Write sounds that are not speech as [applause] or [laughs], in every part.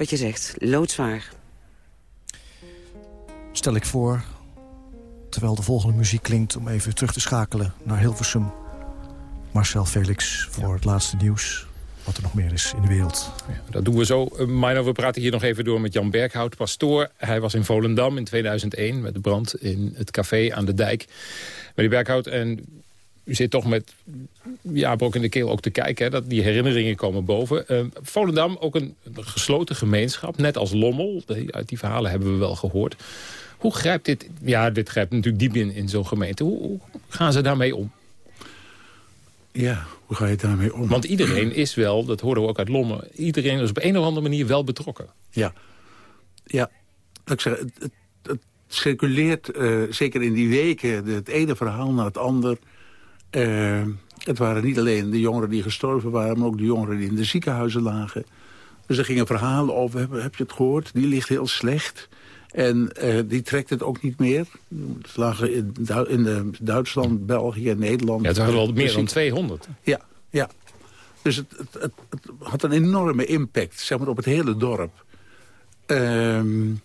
wat je zegt, loodzwaar. Stel ik voor, terwijl de volgende muziek klinkt... om even terug te schakelen naar Hilversum. Marcel Felix voor het laatste nieuws wat er nog meer is in de wereld. Ja, dat doen we zo. Uh, Mino, we praten hier nog even door met Jan Berghout, pastoor. Hij was in Volendam in 2001 met de brand in het café aan de dijk. Meneer Berghout, en u zit toch met ja, brok in de keel ook te kijken. Hè, dat die herinneringen komen boven. Uh, Volendam, ook een, een, gesloten gemeenschap, net als Lommel. uit die verhalen hebben we wel gehoord. Hoe grijpt dit... Ja, dit grijpt natuurlijk diep in, in zo'n gemeente. Hoe, hoe gaan ze daarmee om? Ja, hoe ga je daarmee om? Want iedereen is wel, dat hoorden we ook uit Lommel... iedereen is op een of andere manier wel betrokken. Ja, ja. Ik zeg, het, het, het circuleert, uh, zeker in die weken... het ene verhaal naar het ander... Uh, het waren niet alleen de jongeren die gestorven waren... maar ook de jongeren die in de ziekenhuizen lagen. Dus er gingen verhalen over, heb, heb je het gehoord? Die ligt heel slecht. En uh, die trekt het ook niet meer. Het lagen in, Du in de Duitsland, België, Nederland. Ja, het waren wel meer dan 200. Ja, ja. Dus het, het, het, het, had een enorme impact zeg maar, op het hele dorp. Um,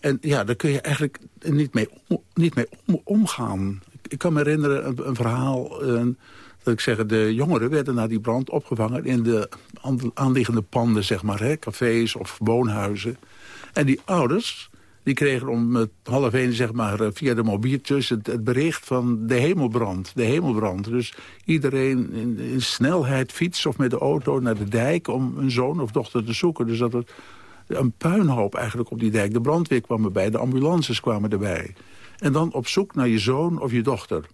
en ja, daar kun je eigenlijk niet mee, om, niet mee om, omgaan. Ik, kan me herinneren een, verhaal... Uh, dat ik zeg, de jongeren werden na die brand opgevangen... in de aanliggende panden, zeg maar, hè, cafés of woonhuizen. En die ouders, die kregen om half één, zeg maar, via de mobieltjes... Het, het, bericht van de hemelbrand, de hemelbrand. Dus iedereen in, in, snelheid fiets of met de auto naar de dijk... om een zoon of dochter te zoeken. Dus dat het een puinhoop eigenlijk op die dijk. De brandweer kwam erbij, de ambulances kwamen erbij. En dan op zoek naar je zoon of je dochter.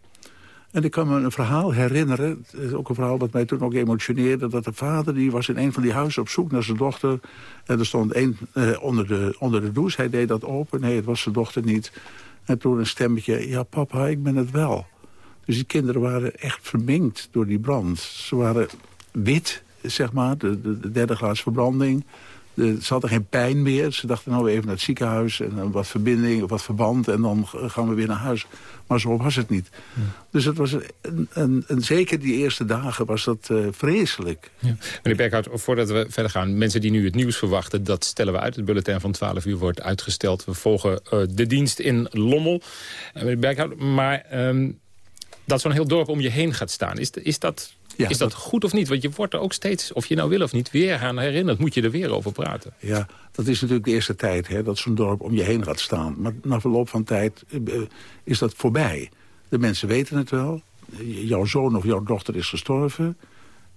En ik kan me een verhaal herinneren, ook een verhaal dat mij toen ook emotioneerde... dat de vader die was in een van die huizen op zoek naar zijn dochter... en er stond één eh, onder, de, onder de douche, hij deed dat open. Nee, het was zijn dochter niet. En toen een stemmetje, ja papa, ik ben het wel. Dus die kinderen waren echt verminkt door die brand. Ze waren wit, zeg maar, de, de, de derde glaas verbranding... De, ze hadden geen pijn meer. Ze dachten nou even naar het ziekenhuis en dan wat verbinding of wat verband... en dan gaan we weer naar huis. Maar zo was het niet. Ja. Dus het was een, een, een, zeker die eerste dagen was dat uh, vreselijk. Ja. Meneer Berghout, voordat we verder gaan... mensen die nu het nieuws verwachten, dat stellen we uit. Het bulletin van 12 uur wordt uitgesteld. We volgen uh, de dienst in Lommel. Uh, meneer Berghout, maar um, dat zo'n heel dorp om je heen gaat staan... is, is dat ja, is dat, dat, goed of niet? Want je wordt er ook steeds, of je nou wil of niet, weer aan herinnerd. Moet je er weer over praten. Ja, dat is natuurlijk de eerste tijd, hè, dat zo'n dorp om je heen gaat staan. Maar na verloop van tijd uh, is dat voorbij. De mensen weten het wel. Jouw zoon of jouw dochter is gestorven.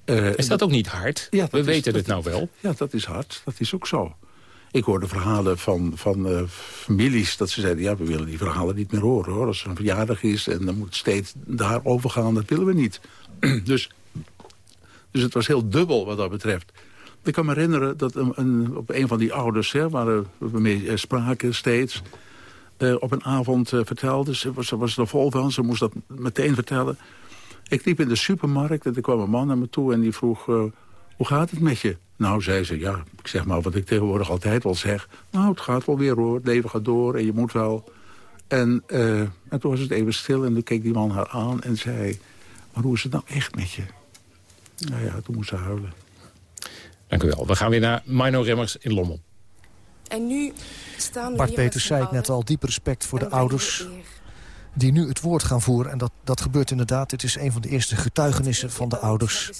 Uh, is dat ook niet hard? Ja, We is, weten het nou wel. Ja, dat is hard. Dat is ook zo. Ik hoorde verhalen van, van uh, families dat ze zeiden... ja, we willen die verhalen niet meer horen, hoor. Als er een verjaardag is en dan moet steeds daarover gaan, dat willen we niet. [clears throat] dus dus het was heel dubbel wat dat betreft. Ik kan me herinneren dat een, een, op een van die ouders, hè, waar we mee spraken steeds... Uh, op een avond vertelde, ze was, was er vol van, ze moest dat meteen vertellen. Ik liep in de supermarkt en er kwam een man naar me toe en die vroeg... Hoe gaat het met je? Nou, zei ze, ja, ik zeg maar wat ik tegenwoordig altijd wel zeg. Nou, het gaat wel weer hoor, het leven gaat door en je moet wel. En, en toen was het even stil en toen keek die man haar aan en zei... maar hoe is het nou echt met je? Nou ja, toen moest ze huilen. Dank u wel. We gaan weer naar Mino Remmers in Lommel. En nu staan we Bart Peters zei het net al, diep respect voor de ouders die nu het woord gaan voeren. En dat, dat gebeurt inderdaad. Dit is een van de eerste getuigenissen van de ouders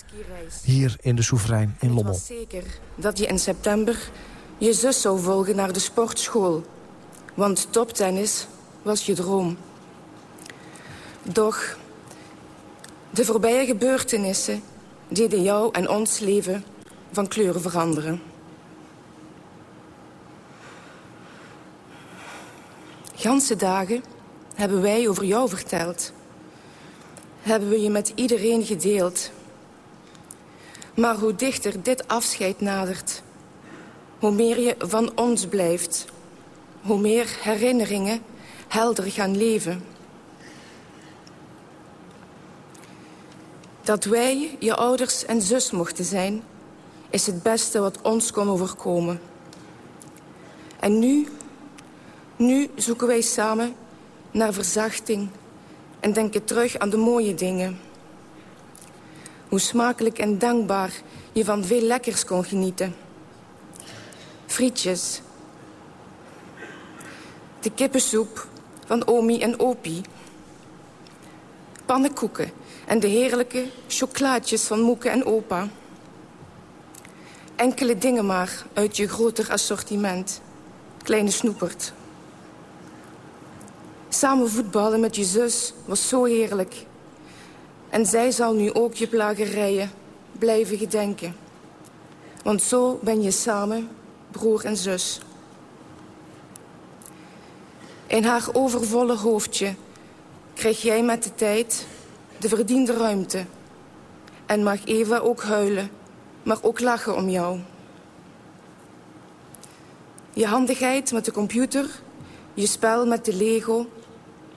hier in de Soeverein in Lommel. Was zeker dat je in september je zus zou volgen naar de sportschool. Want toptennis was je droom. Doch de voorbije gebeurtenissen deden jou en ons leven van kleuren veranderen. Ganse dagen hebben wij over jou verteld. Hebben we je met iedereen gedeeld. Maar hoe dichter dit afscheid nadert... hoe meer je van ons blijft... hoe meer herinneringen helder gaan leven... Dat wij je ouders en zus mochten zijn... is het beste wat ons kon overkomen. En nu, nu zoeken wij samen naar verzachting... en denken terug aan de mooie dingen. Hoe smakelijk en dankbaar je van veel lekkers kon genieten. frietjes. De kippensoep van Omi en Opie. Pannenkoeken en de heerlijke chocolaatjes van Moeke en Opa. Enkele dingen maar uit je groter assortiment. Kleine snoepert. Samen voetballen met je zus was zo heerlijk. En zij zal nu ook je plagerijen blijven gedenken. Want zo ben je samen, broer en zus. In haar overvolle hoofdje krijg jij met de tijd de verdiende ruimte. En mag Eva ook huilen, maar ook lachen om jou. Je handigheid met de computer, je spel met de Lego...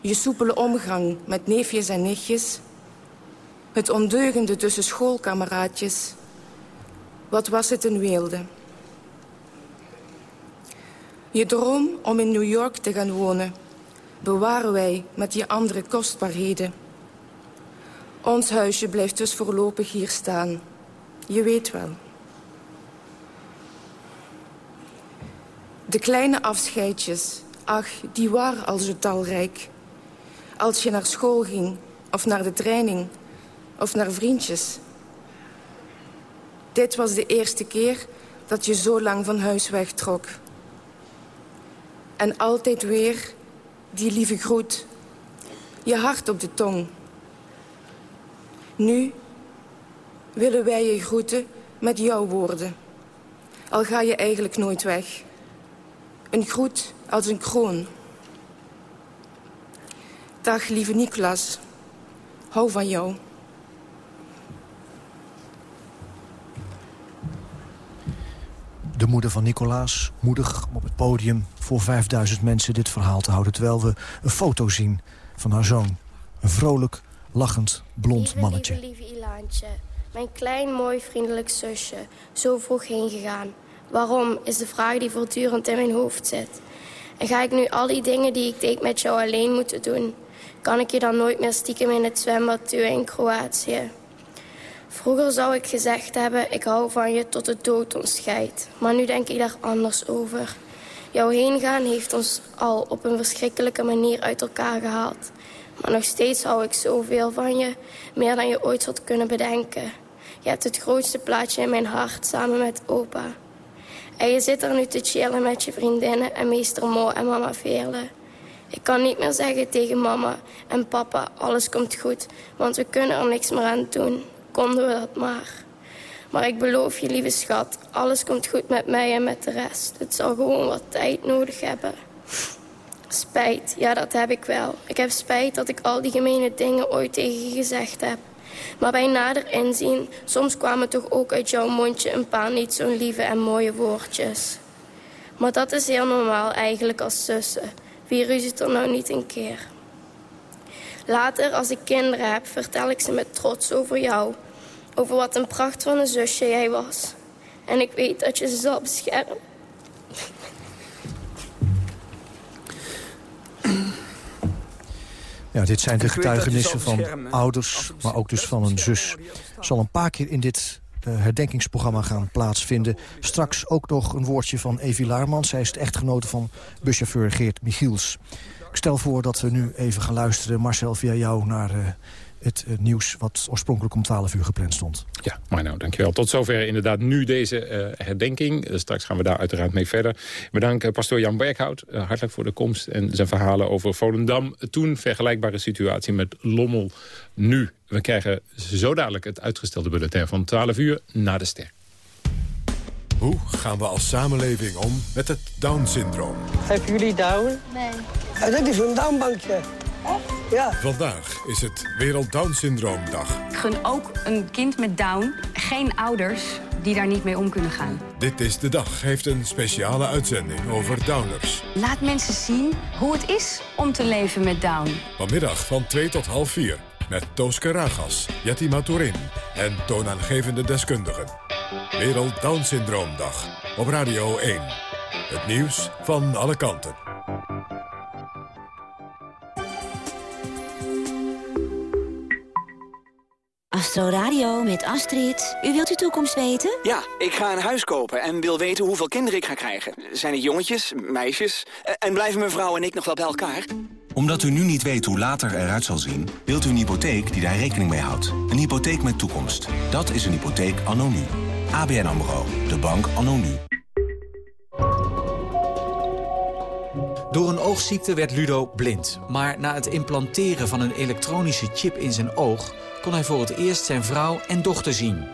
je soepele omgang met neefjes en nichtjes... het ondeugende tussen schoolkameraadjes... wat was het een weelde. Je droom om in New York te gaan wonen... bewaren wij met je andere kostbaarheden... Ons huisje blijft dus voorlopig hier staan. Je weet wel. De kleine afscheidjes, ach, die waren al zo talrijk. Als je naar school ging, of naar de training, of naar vriendjes. Dit was de eerste keer dat je zo lang van huis wegtrok. En altijd weer die lieve groet. Je hart op de tong. Nu willen wij je groeten met jouw woorden. Al ga je eigenlijk nooit weg. Een groet als een kroon. Dag, lieve Nicolaas. Hou van jou. De moeder van Nicolaas, moedig op het podium voor 5000 mensen dit verhaal te houden... terwijl we een foto zien van haar zoon. Een vrolijk, lachend, blond mannetje. Lieve, lieve Ilaantje, mijn klein, mooi, vriendelijk zusje. Zo vroeg heen gegaan. Waarom, is de vraag die voortdurend in mijn hoofd zit. En ga ik nu al die dingen die ik deed met jou alleen moeten doen? Kan ik je dan nooit meer stiekem in het zwembad duwen in Kroatië? Vroeger zou ik gezegd hebben, ik hou van je tot de dood ons scheidt. Maar nu denk ik daar anders over. Jouw heengaan heeft ons al op een verschrikkelijke manier uit elkaar gehaald. Maar nog steeds hou ik zoveel van je. Meer dan je ooit had kunnen bedenken. Je hebt het grootste plaatje in mijn hart samen met opa. En je zit er nu te chillen met je vriendinnen en meester Mo en mama Veerle. Ik kan niet meer zeggen tegen mama en papa, alles komt goed. Want we kunnen er niks meer aan doen. Konden we dat maar. Maar ik beloof je, lieve schat, alles komt goed met mij en met de rest. Het zal gewoon wat tijd nodig hebben. Spijt, ja dat heb ik wel. Ik heb spijt dat ik al die gemene dingen ooit tegen je gezegd heb. Maar bij nader inzien, soms kwamen toch ook uit jouw mondje een paar niet zo'n lieve en mooie woordjes. Maar dat is heel normaal eigenlijk als zussen. Wie ruziet er nou niet een keer? Later, als ik kinderen heb, vertel ik ze met trots over jou. Over wat een pracht van een zusje jij was. En ik weet dat je ze zal beschermen. Ja, dit zijn de getuigenissen van ouders, maar ook dus van een zus. Zal een paar keer in dit uh, herdenkingsprogramma gaan plaatsvinden. Straks ook nog een woordje van Evi Laarman. Zij is de echtgenote van buschauffeur Geert Michiels. Ik stel voor dat we nu even gaan luisteren, Marcel, via jou... naar uh, het uh, nieuws wat oorspronkelijk om 12 uur gepland stond. Ja, maar nou, dankjewel. Tot zover inderdaad nu deze uh, herdenking. Uh, straks gaan we daar uiteraard mee verder. Bedankt pastoor Jan Berghout, hartelijk voor de komst... en zijn verhalen over Volendam. Toen vergelijkbare situatie met Lommel. Nu, we krijgen zo dadelijk het uitgestelde bulletin van 12 uur na de ster. Hoe gaan we als samenleving om met het Down-syndroom? Hebben jullie Down? Nee. Ja, dat is een Downbankje. Ja. Vandaag is het Wereld Down Syndroomdag. Ik gun ook een kind met Down geen ouders die daar niet mee om kunnen gaan. Dit is de dag heeft een speciale uitzending over downers. Laat mensen zien hoe het is om te leven met Down. Vanmiddag van 2 tot half 4 met Tooske Ragas, Jetty Maturin en toonaangevende deskundigen. Wereld Down Syndroomdag op Radio 1. Het nieuws van alle kanten. Astro Radio met Astrid. U wilt uw toekomst weten? Ja, ik ga een huis kopen en wil weten hoeveel kinderen ik ga krijgen. Zijn het jongetjes, meisjes? En blijven mijn vrouw en ik nog wel bij elkaar? Omdat u nu niet weet hoe later eruit zal zien... wilt u een hypotheek die daar rekening mee houdt. Een hypotheek met toekomst. Dat is een hypotheek anno nu. ABN AMRO. De bank anno nu. Door een oogziekte werd Ludo blind. Maar na het implanteren van een elektronische chip in zijn oog... kon hij voor het eerst zijn vrouw en dochter zien.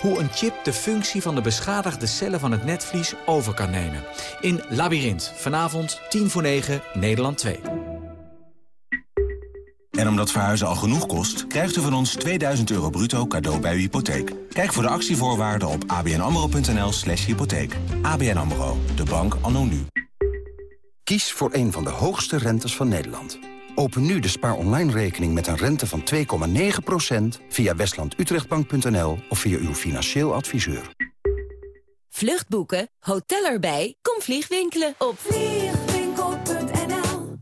Hoe een chip de functie van de beschadigde cellen van het netvlies over kan nemen. In Labyrinth, vanavond 10 voor 9, Nederland 2. En omdat verhuizen al genoeg kost, krijgt u van ons 2000 euro bruto cadeau bij uw hypotheek. Kijk voor de actievoorwaarden op abnamro.nl slash hypotheek. ABN AMRO, de bank anno nu. Kies voor een van de hoogste rentes van Nederland. Open nu de spaar online rekening met een rente van 2,9% via westlandutrechtbank.nl of via uw financieel adviseur. Vluchtboeken, hotel erbij, kom vliegwinkelen op vliegwinkel.nl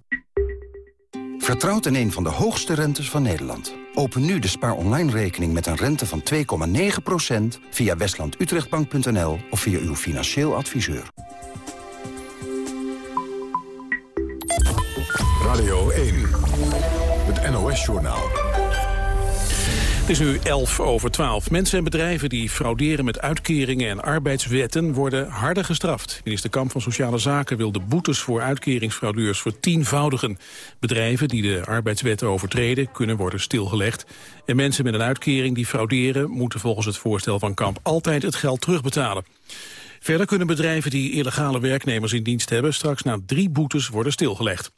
Vertrouwt in een van de hoogste rentes van Nederland. Open nu de spaar online rekening met een rente van 2,9% via westlandutrechtbank.nl of via uw financieel adviseur. Radio 1, het NOS-journaal. Het is nu 11 over 12. Mensen en bedrijven die frauderen met uitkeringen en arbeidswetten worden harder gestraft. Minister Kamp van Sociale Zaken wil de boetes voor uitkeringsfraudeurs vertienvoudigen. Bedrijven die de arbeidswetten overtreden kunnen worden stilgelegd. En mensen met een uitkering die frauderen moeten volgens het voorstel van Kamp altijd het geld terugbetalen. Verder kunnen bedrijven die illegale werknemers in dienst hebben straks na drie boetes worden stilgelegd.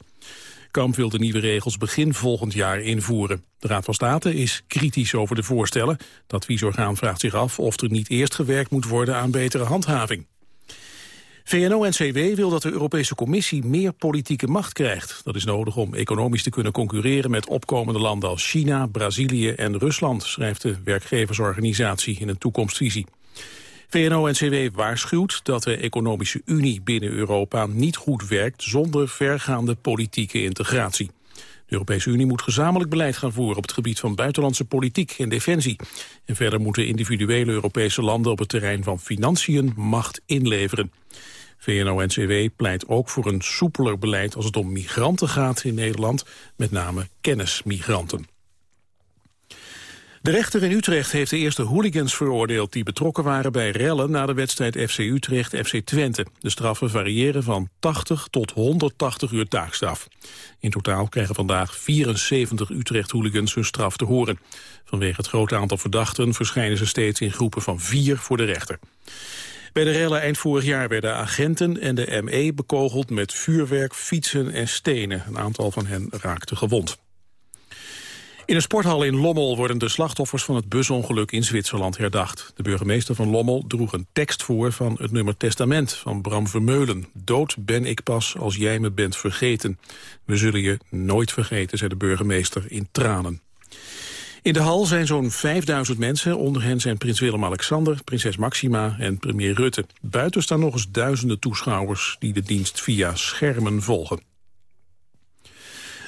Kamp wil de nieuwe regels begin volgend jaar invoeren. De Raad van State is kritisch over de voorstellen. Het adviesorgaan vraagt zich af of er niet eerst gewerkt moet worden aan betere handhaving. VNO-NCW wil dat de Europese Commissie meer politieke macht krijgt. Dat is nodig om economisch te kunnen concurreren met opkomende landen als China, Brazilië en Rusland, schrijft de werkgeversorganisatie in een toekomstvisie. VNO-NCW waarschuwt dat de economische unie binnen Europa niet goed werkt zonder vergaande politieke integratie. De Europese Unie moet gezamenlijk beleid gaan voeren op het gebied van buitenlandse politiek en defensie. En verder moeten individuele Europese landen op het terrein van financiën macht inleveren. VNO-NCW pleit ook voor een soepeler beleid als het om migranten gaat in Nederland, met name kennismigranten. De rechter in Utrecht heeft de eerste hooligans veroordeeld... die betrokken waren bij rellen na de wedstrijd FC Utrecht-FC Twente. De straffen variëren van 80 tot 180 uur taakstraf. In totaal krijgen vandaag 74 Utrecht-hooligans hun straf te horen. Vanwege het grote aantal verdachten verschijnen ze steeds in groepen van vier voor de rechter. Bij de rellen eind vorig jaar werden agenten en de ME bekogeld met vuurwerk, fietsen en stenen. Een aantal van hen raakte gewond. In een sporthal in Lommel worden de slachtoffers van het busongeluk in Zwitserland herdacht. De burgemeester van Lommel droeg een tekst voor van het nummer Testament van Bram Vermeulen. Dood ben ik pas als jij me bent vergeten. We zullen je nooit vergeten, zei de burgemeester in tranen. In de hal zijn zo'n 5000 mensen. Onder hen zijn prins Willem-Alexander, prinses Maxima en premier Rutte. Buiten staan nog eens duizenden toeschouwers die de dienst via schermen volgen.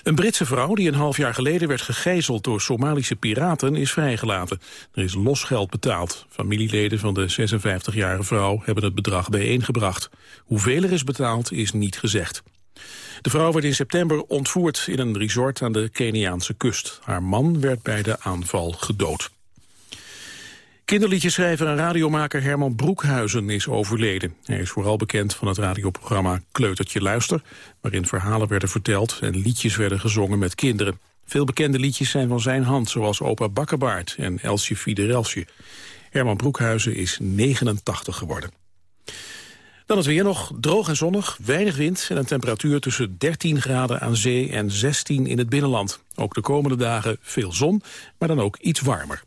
Een Britse vrouw die een half jaar geleden werd gegijzeld door Somalische piraten is vrijgelaten. Er is losgeld betaald. Familieleden van de 56-jarige vrouw hebben het bedrag bijeengebracht. Hoeveel er is betaald is niet gezegd. De vrouw werd in september ontvoerd in een resort aan de Keniaanse kust. Haar man werd bij de aanval gedood. Kinderliedjeschrijver en radiomaker Herman Broekhuizen is overleden. Hij is vooral bekend van het radioprogramma Kleutertje Luister... waarin verhalen werden verteld en liedjes werden gezongen met kinderen. Veel bekende liedjes zijn van zijn hand, zoals Opa Bakkerbaard en Elsje Fiderelsje. Herman Broekhuizen is 89 geworden. Dan het weer nog droog en zonnig, weinig wind en een temperatuur tussen 13 graden aan zee en 16 in het binnenland. Ook de komende dagen veel zon, maar dan ook iets warmer.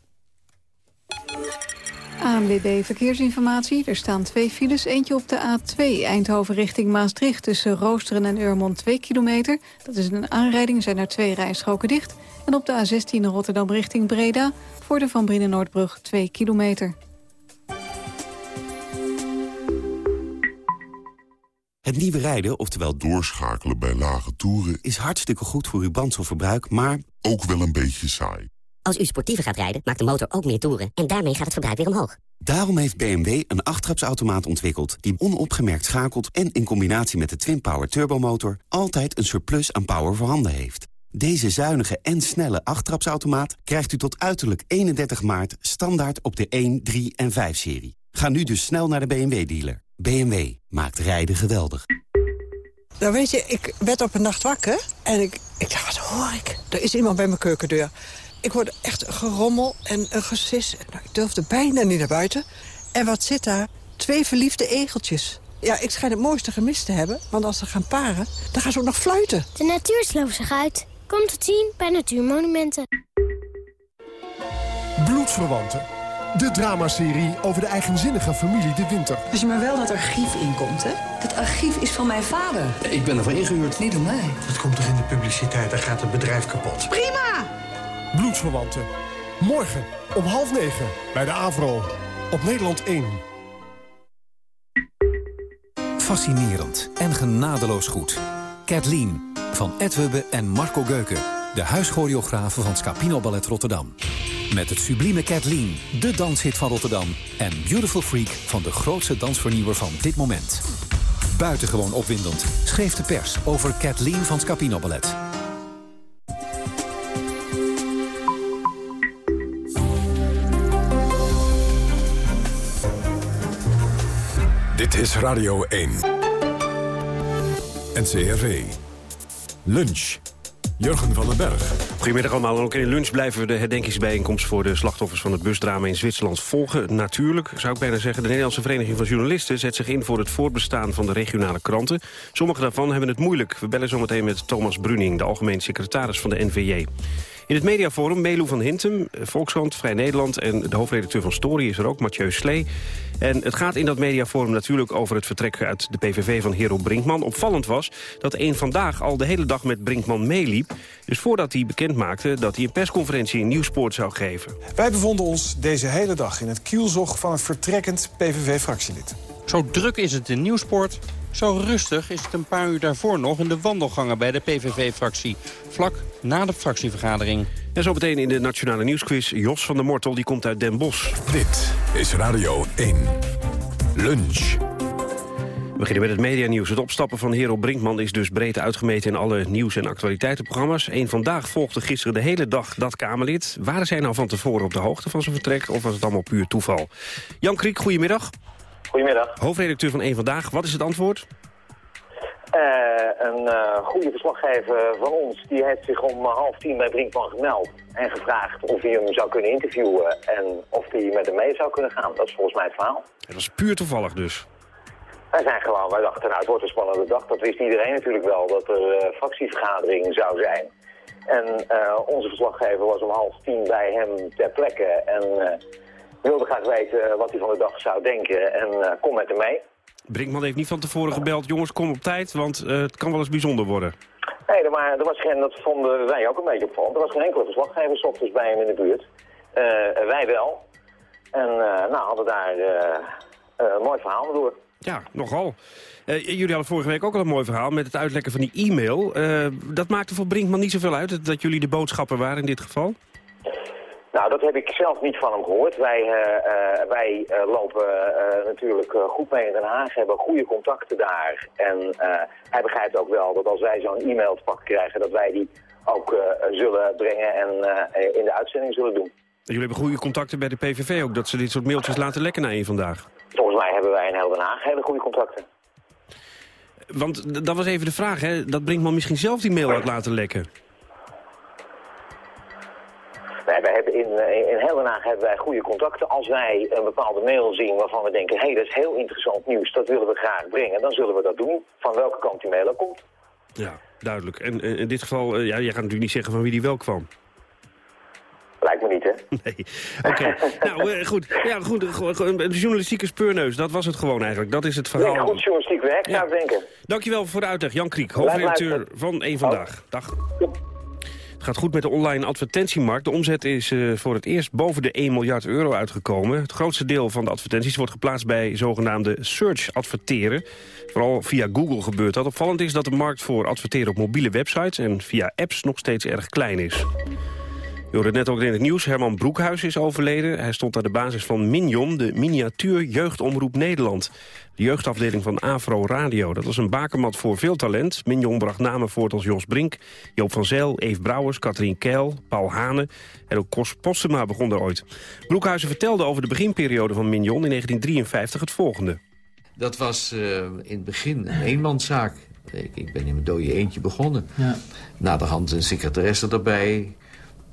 ANWB Verkeersinformatie. Er staan twee files. Eentje op de A2 Eindhoven richting Maastricht... tussen Roosteren en Urmond 2 kilometer. Dat is een aanrijding, zijn er twee rijstroken dicht. En op de A16 Rotterdam richting Breda... voor de Van Brinnen-Noordbrug 2 kilometer. Het nieuwe rijden, oftewel doorschakelen bij lage toeren... is hartstikke goed voor uw brandstofverbruik, maar... ook wel een beetje saai. Als u sportiever gaat rijden, maakt de motor ook meer toeren. En daarmee gaat het verbruik weer omhoog. Daarom heeft BMW een achttrapsautomaat ontwikkeld... die onopgemerkt schakelt en in combinatie met de Twin-Power turbomotor... altijd een surplus aan power voorhanden heeft. Deze zuinige en snelle achttrapsautomaat krijgt u tot uiterlijk 31 maart... standaard op de 1, 3 en 5-serie. Ga nu dus snel naar de BMW-dealer. BMW maakt rijden geweldig. Nou weet je, ik werd op een nacht wakker en ik, ik dacht, wat hoor ik? Er is iemand bij mijn keukendeur. Ik hoorde echt een gerommel en een gesis. Nou, ik durfde bijna niet naar buiten. En wat zit daar? Twee verliefde egeltjes. Ja, ik schijn het mooiste gemist te hebben, want als ze gaan paren, dan gaan ze ook nog fluiten. De natuur sloopt zich uit. Komt te zien bij Natuurmonumenten. Bloedverwanten. De dramaserie over de eigenzinnige familie De Winter. Als je maar wel dat archief inkomt, hè? Dat archief is van mijn vader. Ik ben ervoor ingehuurd. Niet door mij. Dat komt toch in de publiciteit, dan gaat het bedrijf kapot. Prima! Bloedverwanten. Morgen om half negen bij de AVRO. Op Nederland 1. Fascinerend en genadeloos goed. Kathleen van Ed Hubbe en Marco Geuken. De huischoreografen van Scapino Ballet Rotterdam. Met het sublieme Kathleen, de danshit van Rotterdam. En Beautiful Freak van de grootste dansvernieuwer van dit moment. Buitengewoon opwindend schreef de pers over Kathleen van Scapino Ballet. Dit is Radio 1. NCRV. Lunch. Jurgen van den Berg. Goedemiddag allemaal. ook in lunch blijven we de herdenkingsbijeenkomst... voor de slachtoffers van het busdrama in Zwitserland volgen. Natuurlijk, zou ik bijna zeggen. De Nederlandse Vereniging van Journalisten zet zich in... voor het voortbestaan van de regionale kranten. Sommige daarvan hebben het moeilijk. We bellen zometeen met Thomas Bruning, de algemeen secretaris van de NVJ. In het mediaforum Melu van Hintem, Volkskrant, Vrij Nederland... en de hoofdredacteur van Story is er ook, Mathieu Slee. En het gaat in dat mediaforum natuurlijk over het vertrek uit de PVV van Hero Brinkman. Opvallend was dat één Vandaag al de hele dag met Brinkman meeliep. Dus voordat hij bekend maakte dat hij een persconferentie in Nieuwspoort zou geven. Wij bevonden ons deze hele dag in het kielzog van een vertrekkend PVV-fractielid. Zo druk is het in Nieuwspoort zo rustig is het een paar uur daarvoor nog in de wandelgangen bij de PVV-fractie. Vlak na de fractievergadering. En zo meteen in de Nationale Nieuwsquiz Jos van der Mortel, die komt uit Den Bosch. Dit is Radio 1. Lunch. We beginnen met het medianieuws. Het opstappen van Hero Brinkman is dus breed uitgemeten in alle nieuws- en actualiteitenprogramma's. Eén Vandaag volgde gisteren de hele dag dat Kamerlid. Waren zij nou van tevoren op de hoogte van zijn vertrek of was het allemaal puur toeval? Jan Kriek, goedemiddag. Goedemiddag. Hoofdredacteur van Eén Vandaag, wat is het antwoord? Uh, een uh, goede verslaggever van ons die heeft zich om half tien bij Brinkman gemeld. En gevraagd of hij hem zou kunnen interviewen en of hij met hem mee zou kunnen gaan. Dat is volgens mij het verhaal. Dat was puur toevallig dus. Wij zijn gewoon, wij dachten nou het wordt een spannende dag. Dat wist iedereen natuurlijk wel, dat er uh, fractievergadering zou zijn. En onze verslaggever was om half tien bij hem ter plekke en wilde graag weten wat hij van de dag zou denken en kom met hem mee. Brinkman heeft niet van tevoren gebeld, jongens kom op tijd, want uh, het kan wel eens bijzonder worden. Nee, er, maar, er was geen, dat vonden wij ook een beetje opvallend. Er was geen enkele verslaggever ochtends bij hem in de buurt. Wij wel. En nou, hadden daar een mooi verhaal door. Ja, nogal. jullie hadden vorige week ook al een mooi verhaal met het uitlekken van die e-mail. dat maakte voor Brinkman niet zoveel uit, dat jullie de boodschappen waren in dit geval? Nou, dat heb ik zelf niet van hem gehoord. Wij, uh, uh, wij uh, lopen natuurlijk goed mee in Den Haag, hebben goede contacten daar. En hij begrijpt ook wel dat als wij zo'n e-mail te pakken krijgen, dat wij die ook zullen brengen en in de uitzending zullen doen. Jullie hebben goede contacten bij de PVV ook, dat ze dit soort mailtjes laten lekken naar één vandaag? Volgens mij hebben wij in heel Den Haag hele goede contacten. Want dat was even de vraag, hè? dat Brinkman misschien zelf die mail had laten lekken. Wij hebben in, in Den Haag hebben wij goede contacten. Als wij een bepaalde mail zien waarvan we denken... hé, hey, dat is heel interessant nieuws, dat willen we graag brengen... dan zullen we dat doen, van welke kant die mail ook komt. Ja, duidelijk. En in dit geval, ja, jij gaat natuurlijk niet zeggen van wie die wel kwam. Lijkt me niet, hè? [laughs] Nee. Oké. [laughs] nou, goed. Ja, goed. Een journalistieke speurneus, dat was het gewoon eigenlijk. Dat is het verhaal. Nee, goed journalistiek werk, ik denken. Dankjewel voor de uitleg. Jan Kriek, hoofdredacteur van Eén Vandaag. Dag. Gaat goed met de online advertentiemarkt. De omzet is uh, voor het eerst boven de 1 miljard euro uitgekomen. Het grootste deel van de advertenties wordt geplaatst bij zogenaamde search-adverteren. Vooral via Google gebeurt dat. Opvallend is dat de markt voor adverteren op mobiele websites en via apps nog steeds erg klein is. Je hoorde het net ook in het nieuws. Herman Broekhuis is overleden. Hij stond aan de basis van Minion, de miniatuur jeugdomroep Nederland. De jeugdafdeling van Afro Radio. Dat was een bakermat voor veel talent. Minion bracht namen voort als Jos Brink, Joop van Zijl, Eve Brouwers, Katrien Keil, Paul Hane. En ook Kos Postema begon er ooit. Broekhuizen vertelde over de beginperiode van Minion in 1953 het volgende. Dat was uh, in het begin een eenmanszaak. Ik, ik ben in mijn dode eentje begonnen. Ja. Na de hand een secretaresse erbij.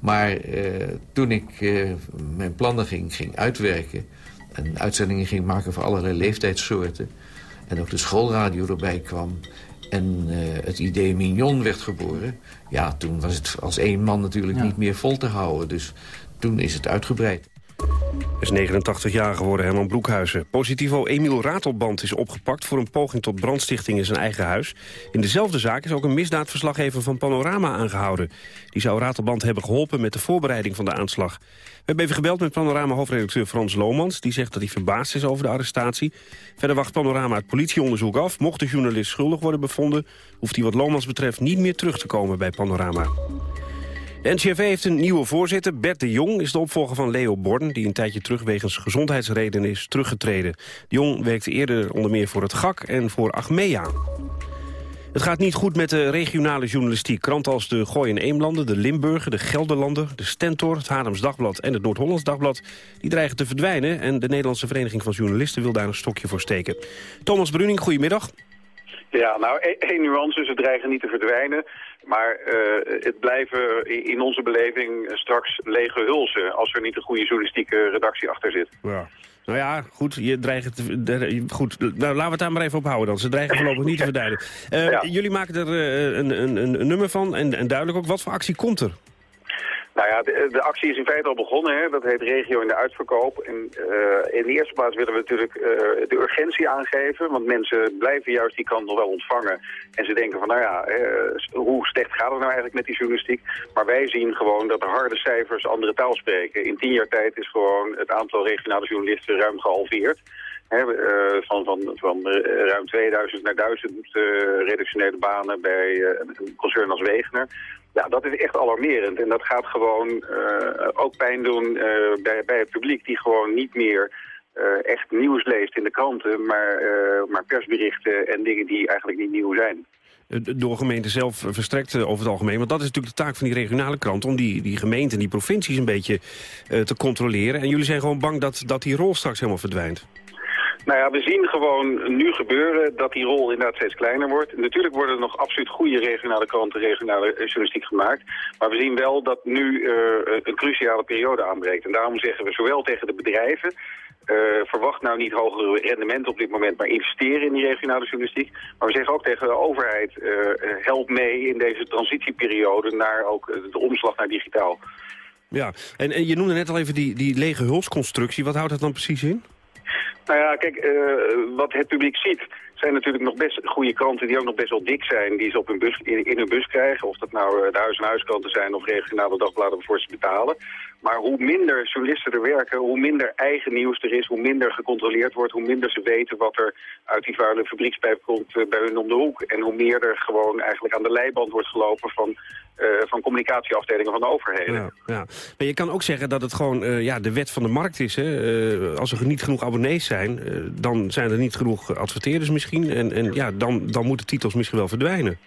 Maar uh, toen ik uh, mijn plannen ging, ging uitwerken... en uitzendingen ging maken voor allerlei leeftijdssoorten... en ook de schoolradio erbij kwam... en het idee Mignon werd geboren... ja, toen was het als één man natuurlijk ja. niet meer vol te houden. Dus toen is het uitgebreid is 89 jaar geworden, Herman Broekhuizen. Positivo Emiel Ratelband is opgepakt voor een poging tot brandstichting in zijn eigen huis. In dezelfde zaak is ook een misdaadverslaggever van Panorama aangehouden. Die zou Ratelband hebben geholpen met de voorbereiding van de aanslag. We hebben even gebeld met Panorama-hoofdredacteur Frans Lomans. Die zegt dat hij verbaasd is over de arrestatie. Verder wacht Panorama het politieonderzoek af. Mocht de journalist schuldig worden bevonden... hoeft hij wat Lomans betreft niet meer terug te komen bij Panorama. De NCRV heeft een nieuwe voorzitter. Bert de Jong is de opvolger van Leo Borden... die een tijdje terug wegens gezondheidsredenen is teruggetreden. De Jong werkte eerder onder meer voor het GAK en voor Achmea. Het gaat niet goed met de regionale journalistiek. Kranten als de Gooi en Eemlanden, de Limburger, de Gelderlander... de Stentor, het Haarlems Dagblad en het Noord-Hollands Dagblad... die dreigen te verdwijnen en de Nederlandse Vereniging van Journalisten... wil daar een stokje voor steken. Thomas Bruning, goedemiddag. Ja, nou, e- één nuance, ze dreigen niet te verdwijnen. Maar uh, het blijven in onze beleving straks lege hulzen... als er niet een goede journalistieke redactie achter zit. Ja. Nou ja, goed, je dreigt goed nou, laten we het daar maar even op houden dan. Ze dreigen voorlopig niet te [laughs] verdwijnen. Uh, ja. Jullie maken er uh, een, een, een, nummer van en, en duidelijk ook. Wat voor actie komt er? Nou ja, de, actie is in feite al begonnen. Hè. Dat heet regio in de uitverkoop. En uh, in de eerste plaats willen we natuurlijk uh, de urgentie aangeven. Want mensen blijven juist die kant nog wel ontvangen. En ze denken van, nou ja, uh, hoe slecht gaat het nou eigenlijk met die journalistiek? Maar wij zien gewoon dat de harde cijfers andere taal spreken. In tien jaar tijd is gewoon het aantal regionale journalisten ruim gehalveerd. Van, van, van ruim 2000 naar 1000 uh, redactionele banen bij een concern als Wegener. Ja, dat is echt alarmerend. En dat gaat gewoon uh, ook pijn doen uh, bij, bij het publiek die gewoon niet meer uh, echt nieuws leest in de kranten, maar, maar persberichten en dingen die eigenlijk niet nieuw zijn. Door gemeenten zelf verstrekt over het algemeen. Want dat is natuurlijk de taak van die regionale krant... om die, die gemeenten, die provincies een beetje te controleren. En jullie zijn gewoon bang dat, dat die rol straks helemaal verdwijnt. Nou ja, we zien gewoon nu gebeuren dat die rol inderdaad steeds kleiner wordt. Natuurlijk worden er nog absoluut goede regionale kranten, regionale journalistiek gemaakt. Maar we zien wel dat nu uh, een cruciale periode aanbreekt. En daarom zeggen we zowel tegen de bedrijven... Verwacht nou niet hogere rendementen op dit moment, maar investeren in die regionale journalistiek. Maar we zeggen ook tegen de overheid, help mee in deze transitieperiode naar ook de omslag naar digitaal. Ja, en, en je noemde net al even die, die lege hulsconstructie. Wat houdt dat dan precies in? Nou ja, kijk, uh, wat het publiek ziet zijn natuurlijk nog best goede kranten die ook nog best wel dik zijn, die ze op hun bus, in, hun bus krijgen. Of dat nou de huis-en-huiskranten zijn of regionale dagbladen waarvoor ze betalen. Maar hoe minder journalisten er werken, hoe minder eigen nieuws er is, hoe minder gecontroleerd wordt, hoe minder ze weten wat er uit die vuile fabriekspijp komt uh, bij hun om de hoek. En hoe meer er gewoon eigenlijk aan de leiband wordt gelopen van, uh, van communicatieafdelingen van de overheden. Ja, ja. Maar je kan ook zeggen dat het gewoon uh, ja, de wet van de markt is. Hè? als er niet genoeg abonnees zijn, dan zijn er niet genoeg adverteerders misschien. En, en ja, dan, dan moeten titels misschien wel verdwijnen.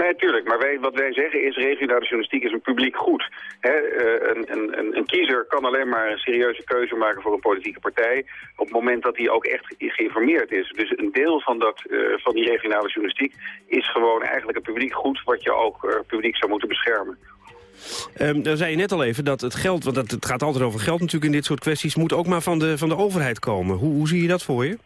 Nee, tuurlijk. Maar wat wij zeggen is, regionale journalistiek is een publiek goed. He, uh, een, een, een, kiezer kan alleen maar een serieuze keuze maken voor een politieke partij... op het moment dat hij ook echt geïnformeerd is. Dus een deel van, dat, uh, van die regionale journalistiek is gewoon eigenlijk een publiek goed... wat je ook uh, publiek zou moeten beschermen. Um, dan zei je net al even dat het geld, want het gaat altijd over geld natuurlijk in dit soort kwesties... moet ook maar van de, van de overheid komen. Hoe, hoe zie je dat voor je?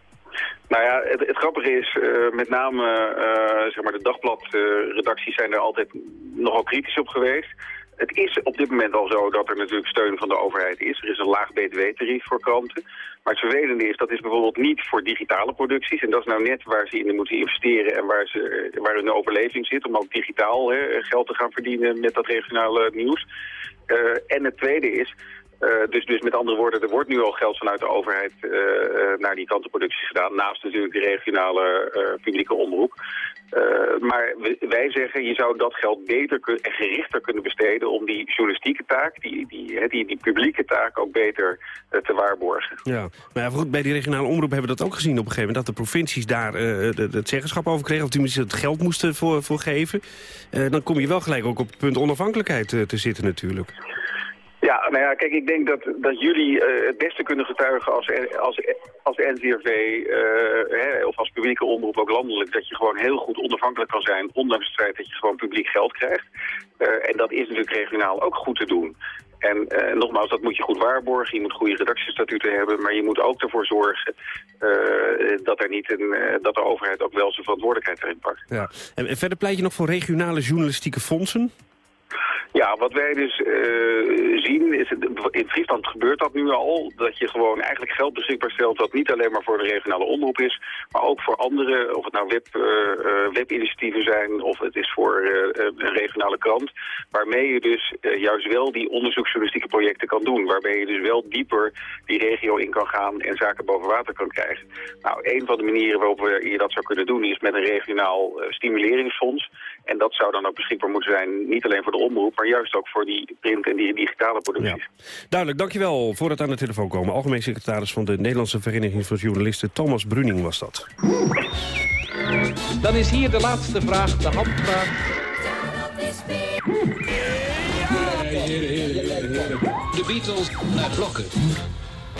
Nou ja, het, het grappige is, uh, met name uh, zeg maar de dagbladredacties zijn er altijd nogal kritisch op geweest. Het is op dit moment al zo dat er natuurlijk steun van de overheid is. Er is een laag btw-tarief voor kranten. Maar het vervelende is, dat is bijvoorbeeld niet voor digitale producties. En dat is nou net waar ze in moeten investeren en waar, ze, waar hun overleving zit. Om ook digitaal hè, geld te gaan verdienen met dat regionale nieuws. Uh, en het tweede is, uh, dus, dus met andere woorden, er wordt nu al geld vanuit de overheid uh, naar die kantenproducties gedaan. Naast natuurlijk de regionale publieke omroep. maar wij zeggen, je zou dat geld beter en gerichter kunnen besteden om die journalistieke taak, die, die, die, die publieke taak ook beter te waarborgen. Ja, maar goed, bij die regionale omroep hebben we dat ook gezien op een gegeven moment, dat de provincies daar het zeggenschap over kregen, of tenminste het geld moesten voor, voor geven. dan kom je wel gelijk ook op het punt onafhankelijkheid te zitten natuurlijk. Ja, nou ja, kijk, ik denk dat, dat jullie uh, het beste kunnen getuigen als, als, als NCRV uh, hè, of als publieke omroep ook landelijk, dat je gewoon heel goed onafhankelijk kan zijn, ondanks het feit dat je gewoon publiek geld krijgt. Uh, en dat is natuurlijk regionaal ook goed te doen. En nogmaals, dat moet je goed waarborgen. Je moet goede redactiestatuten hebben. Maar je moet ook ervoor zorgen dat, er niet een, dat de overheid ook wel zijn verantwoordelijkheid erin pakt. Ja. En verder pleit je nog voor regionale journalistieke fondsen? Ja, wat wij dus uh, zien, is in Friesland gebeurt dat nu al, dat je gewoon eigenlijk geld beschikbaar stelt dat niet alleen maar voor de regionale omroep is, maar ook voor andere, of het nou web, uh, webinitiatieven zijn of het is voor een regionale krant, waarmee je dus juist wel die onderzoeksjournalistieke projecten kan doen, waarbij je dus wel dieper die regio in kan gaan en zaken boven water kan krijgen. Nou, een van de manieren waarop we, je dat zou kunnen doen is met een regionaal stimuleringsfonds. En dat zou dan ook beschikbaar moeten zijn, niet alleen voor de omroep, maar juist ook voor die print- en die digitale producties. Ja. Duidelijk, dankjewel voor het aan de telefoon komen. Algemeen secretaris van de Nederlandse Vereniging van Journalisten, Thomas Bruning was dat. Dan is hier de laatste vraag, de handvraag. De Beatles naar blokken.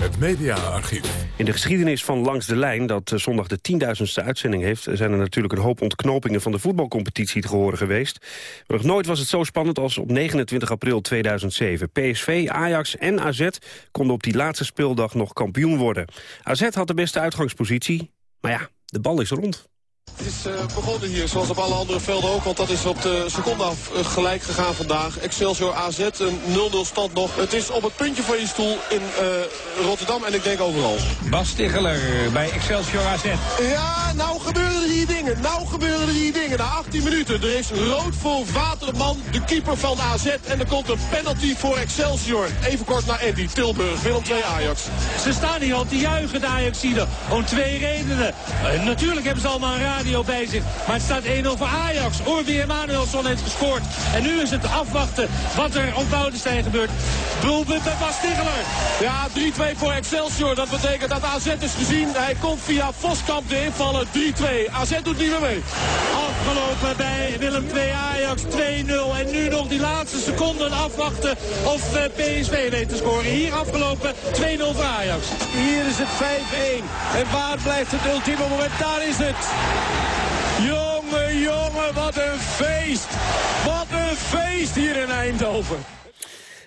Het mediaarchief. In de geschiedenis van Langs de Lijn, dat eh, zondag de tienduizendste uitzending heeft... zijn er natuurlijk een hoop ontknopingen van de voetbalcompetitie te horen geweest. Maar nog nooit was het zo spannend als op 29 april 2007. PSV, Ajax en AZ konden op die laatste speeldag nog kampioen worden. AZ had de beste uitgangspositie, maar ja, de bal is rond. Het is uh, begonnen hier, zoals op alle andere velden ook. Want dat is op de seconde af uh, gelijk gegaan vandaag. Excelsior AZ, een 0-0 stand nog. Het is op het puntje van je stoel in uh, Rotterdam en ik denk overal. Bas Stiggeler bij Excelsior AZ. Ja, nou gebeuren er hier dingen. Nou gebeuren er hier dingen. Na 18 minuten. Er is rood voor Waterman, de keeper van AZ. En er komt een penalty voor Excelsior. Even kort naar Eddie, Tilburg, Willem 2 Ajax. Ze staan hier al te juichen, de Ajaxiden. Om twee redenen. natuurlijk hebben ze allemaal een radio bij zich. Maar het staat 1-0 voor Ajax. Orbi Emanuelson heeft gescoord. En nu is het afwachten wat er op Boudestein gebeurt. Doelpunt bij Bas. Ja, 3-2 voor Excelsior. Dat betekent dat AZ is gezien. Hij komt via Voskamp de invallen. 3-2. AZ doet niet meer mee. Afgelopen bij Willem 2 Ajax 2-0. En nu nog die laatste seconden afwachten of PSV weet te scoren. Hier afgelopen 2-0 voor Ajax. Hier is het 5-1. En waar blijft het ultieme moment? Daar is het. Jongen, jongen, wat een feest. Wat een feest hier in Eindhoven.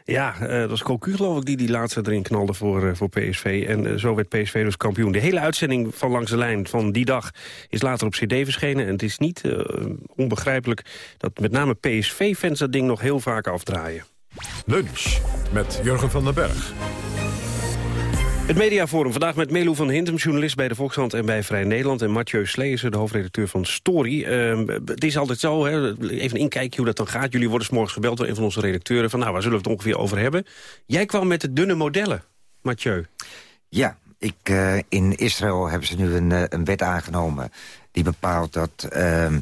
Ja, uh, dat was Cocu geloof ik die die laatste erin knalde voor, uh, voor PSV. En uh, zo werd PSV dus kampioen. De hele uitzending van Langs de Lijn van die dag is later op cd verschenen. En het is niet onbegrijpelijk dat met name PSV-fans dat ding nog heel vaak afdraaien. Lunch met Jurgen van den Berg. Het Mediaforum. Vandaag met Melo van Hintem, journalist bij de Volkshand en bij Vrij Nederland. En Mathieu Sleeser, de hoofdredacteur van Story. Uh, het is altijd zo, hè, even een inkijkje hoe dat dan gaat. Jullie worden s morgens gebeld door een van onze redacteuren. Van nou, waar zullen we het ongeveer over hebben? Jij kwam met de dunne modellen, Mathieu. Ja, ik, uh, in Israël hebben ze nu een, uh, een wet aangenomen... die bepaalt dat ehm,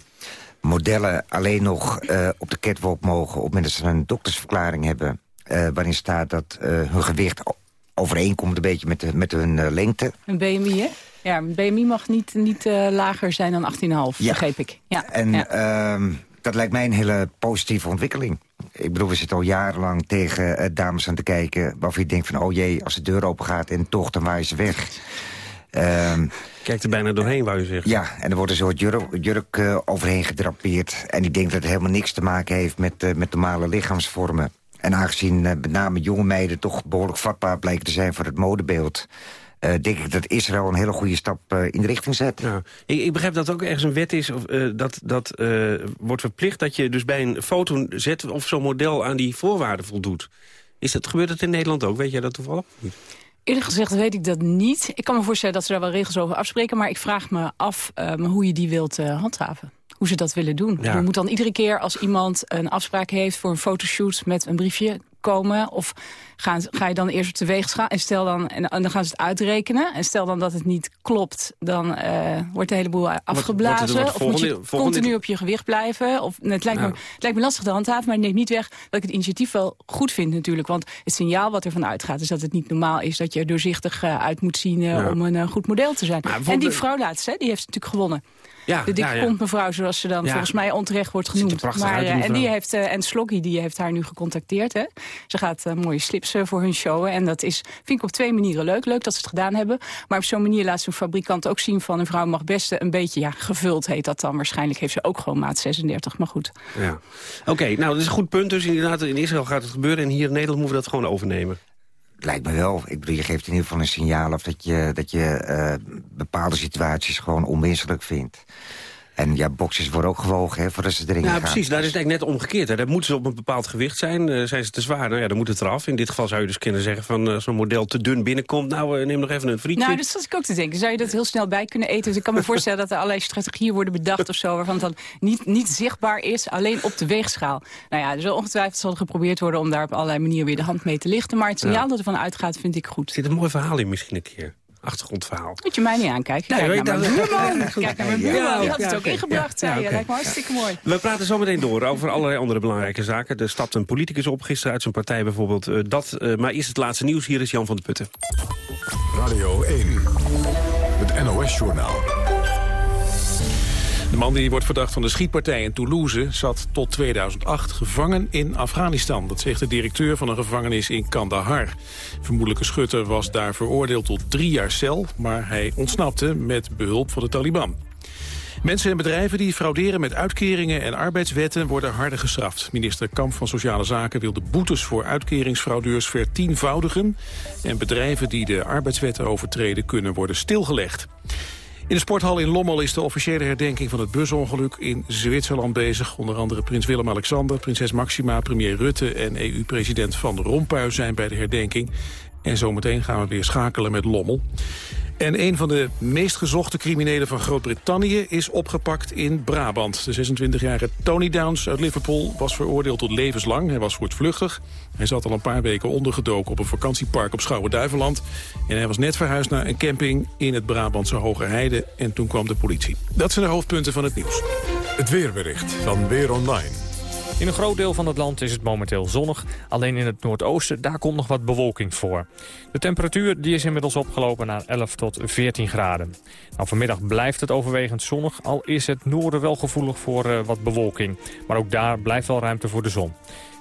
modellen alleen nog uh, op de catwalk mogen... op moment dat ze een doktersverklaring hebben... waarin staat dat hun gewicht overeenkomt een beetje met, de, met hun uh, lengte. Een BMI, hè? Ja, een BMI mag niet, niet uh, lager zijn dan 18,5, ja. begreep ik. Ja. En ja. Uh, dat lijkt mij een hele positieve ontwikkeling. Ik bedoel, we zitten al jarenlang tegen uh, dames aan te kijken... waarvan je denkt van, oh jee, als de deur open gaat en toch, dan waaien ze weg. Um, Kijk er bijna doorheen, wou je zeggen. Ja, en er wordt een soort jurk, jurk uh, overheen gedrapeerd. En ik denk dat het helemaal niks te maken heeft met, uh, met normale lichaamsvormen. En aangezien uh, met name jonge meiden toch behoorlijk vatbaar blijken te zijn voor het modebeeld... Uh, denk ik dat Israël een hele goede stap uh, in de richting zet. Ja. Ik, ik, begrijp dat ook ergens een wet is, of, uh, dat, dat wordt verplicht... dat je dus bij een foto zet of zo'n model aan die voorwaarden voldoet. Is dat, gebeurt dat in Nederland ook? Weet jij dat toevallig? Eerlijk gezegd weet ik dat niet. Ik kan me voorstellen dat ze daar wel regels over afspreken... maar ik vraag me af hoe je die wilt handhaven hoe ze dat willen doen. Ja. Je moet dan iedere keer als iemand een afspraak heeft voor een fotoshoot met een briefje... komen? Of gaan, ga je dan eerst op de weegschaal en, stel dan, en, dan gaan ze het uitrekenen. En stel dan dat het niet klopt, dan uh, wordt de hele boel afgeblazen. of moet je continu op je gewicht blijven. Of, het, lijkt me, het lijkt me lastig te handhaven, maar het neemt niet weg dat ik het initiatief wel goed vind natuurlijk. Want het signaal wat ervan uitgaat is dat het niet normaal is... dat je er doorzichtig uh, uit moet zien uh, om een goed model te zijn. En die vrouw laatst, hè, die heeft natuurlijk gewonnen. Ja, de dikke ja, mevrouw, zoals ze dan volgens mij onterecht wordt genoemd. Maar, uh, en die heeft uh, en Sloggy die heeft haar nu gecontacteerd. Hè. Ze gaat uh, mooie slips voor hun showen. En dat is, vind ik op twee manieren leuk. Leuk dat ze het gedaan hebben. Maar op zo'n manier laat ze een fabrikant ook zien van... een vrouw mag best een beetje ja, gevuld, heet dat dan. Waarschijnlijk heeft ze ook gewoon maat 36, maar goed. Ja. Oké, nou, dat is een goed punt. Dus inderdaad, in Israël gaat het gebeuren. En hier in Nederland moeten we dat gewoon overnemen. Lijkt me wel. Ik bedoel, je geeft in ieder geval een signaal... of dat je, dat je bepaalde situaties gewoon onwenselijk vindt. En ja, boxers worden ook gewogen hè, voordat ze erin ja, gaan. Ja, precies. Daar is het eigenlijk net omgekeerd. Hè. Daar moeten ze op een bepaald gewicht zijn. Uh, zijn ze te zwaar, nou ja, dan moet het eraf. In dit geval zou je dus kunnen zeggen van uh, zo'n model te dun binnenkomt. Nou, uh, neem nog even een frietje. Nou, dat zat ik ook te denken. Zou je dat heel snel bij kunnen eten? Dus ik kan me voorstellen dat er allerlei strategieën worden bedacht of zo... waarvan het dan niet, niet zichtbaar is, alleen op de weegschaal. Nou ja, dus ongetwijfeld zal er geprobeerd worden... om daar op allerlei manieren weer de hand mee te lichten. Maar het signaal ja. dat ervan uitgaat, vind ik goed. Er zit een mooi verhaal in misschien een keer achtergrondverhaal. Moet je mij niet aankijken. [laughs] Kijk, naar, mijn buurman. Kijk naar mijn buurman. Die had het ook ingebracht, ja, ja, Lijkt me hartstikke mooi. We praten zo meteen door over allerlei andere belangrijke zaken. Er stapt een politicus op, gisteren uit zijn partij bijvoorbeeld. Uh, dat, uh, maar eerst het laatste nieuws. Hier is Jan van de Putten. Radio 1, het NOS-journaal. De man die wordt verdacht van de schietpartij in Toulouse... zat tot 2008 gevangen in Afghanistan. Dat zegt de directeur van een gevangenis in Kandahar. vermoedelijke schutter was daar veroordeeld tot drie jaar cel... maar hij ontsnapte met behulp van de Taliban. Mensen en bedrijven die frauderen met uitkeringen en arbeidswetten worden harder gestraft. Minister Kamp van Sociale Zaken wil de boetes voor uitkeringsfraudeurs vertienvoudigen. En bedrijven die de arbeidswetten overtreden kunnen worden stilgelegd. In de sporthal in Lommel is de officiële herdenking van het busongeluk in Zwitserland bezig. Onder andere prins Willem-Alexander, prinses Maxima, premier Rutte en EU-president Van Rompuy zijn bij de herdenking. En zometeen gaan we weer schakelen met Lommel. En een van de meest gezochte criminelen van Groot-Brittannië is opgepakt in Brabant. De 26-jarige Tony Downs uit Liverpool was veroordeeld tot levenslang. Hij was voortvluchtig. Hij zat al een paar weken ondergedoken op een vakantiepark op Schouwen-Duiveland. En hij was net verhuisd naar een camping in het Brabantse Hogerheide. En toen kwam de politie. Dat zijn de hoofdpunten van het nieuws. Het weerbericht van Weer Online. In een groot deel van het land is het momenteel zonnig. Alleen in het noordoosten, daar komt nog wat bewolking voor. De temperatuur die is inmiddels opgelopen naar 11 tot 14 graden. Nou, vanmiddag blijft het overwegend zonnig, al is het noorden wel gevoelig voor uh, wat bewolking. Maar ook daar blijft wel ruimte voor de zon.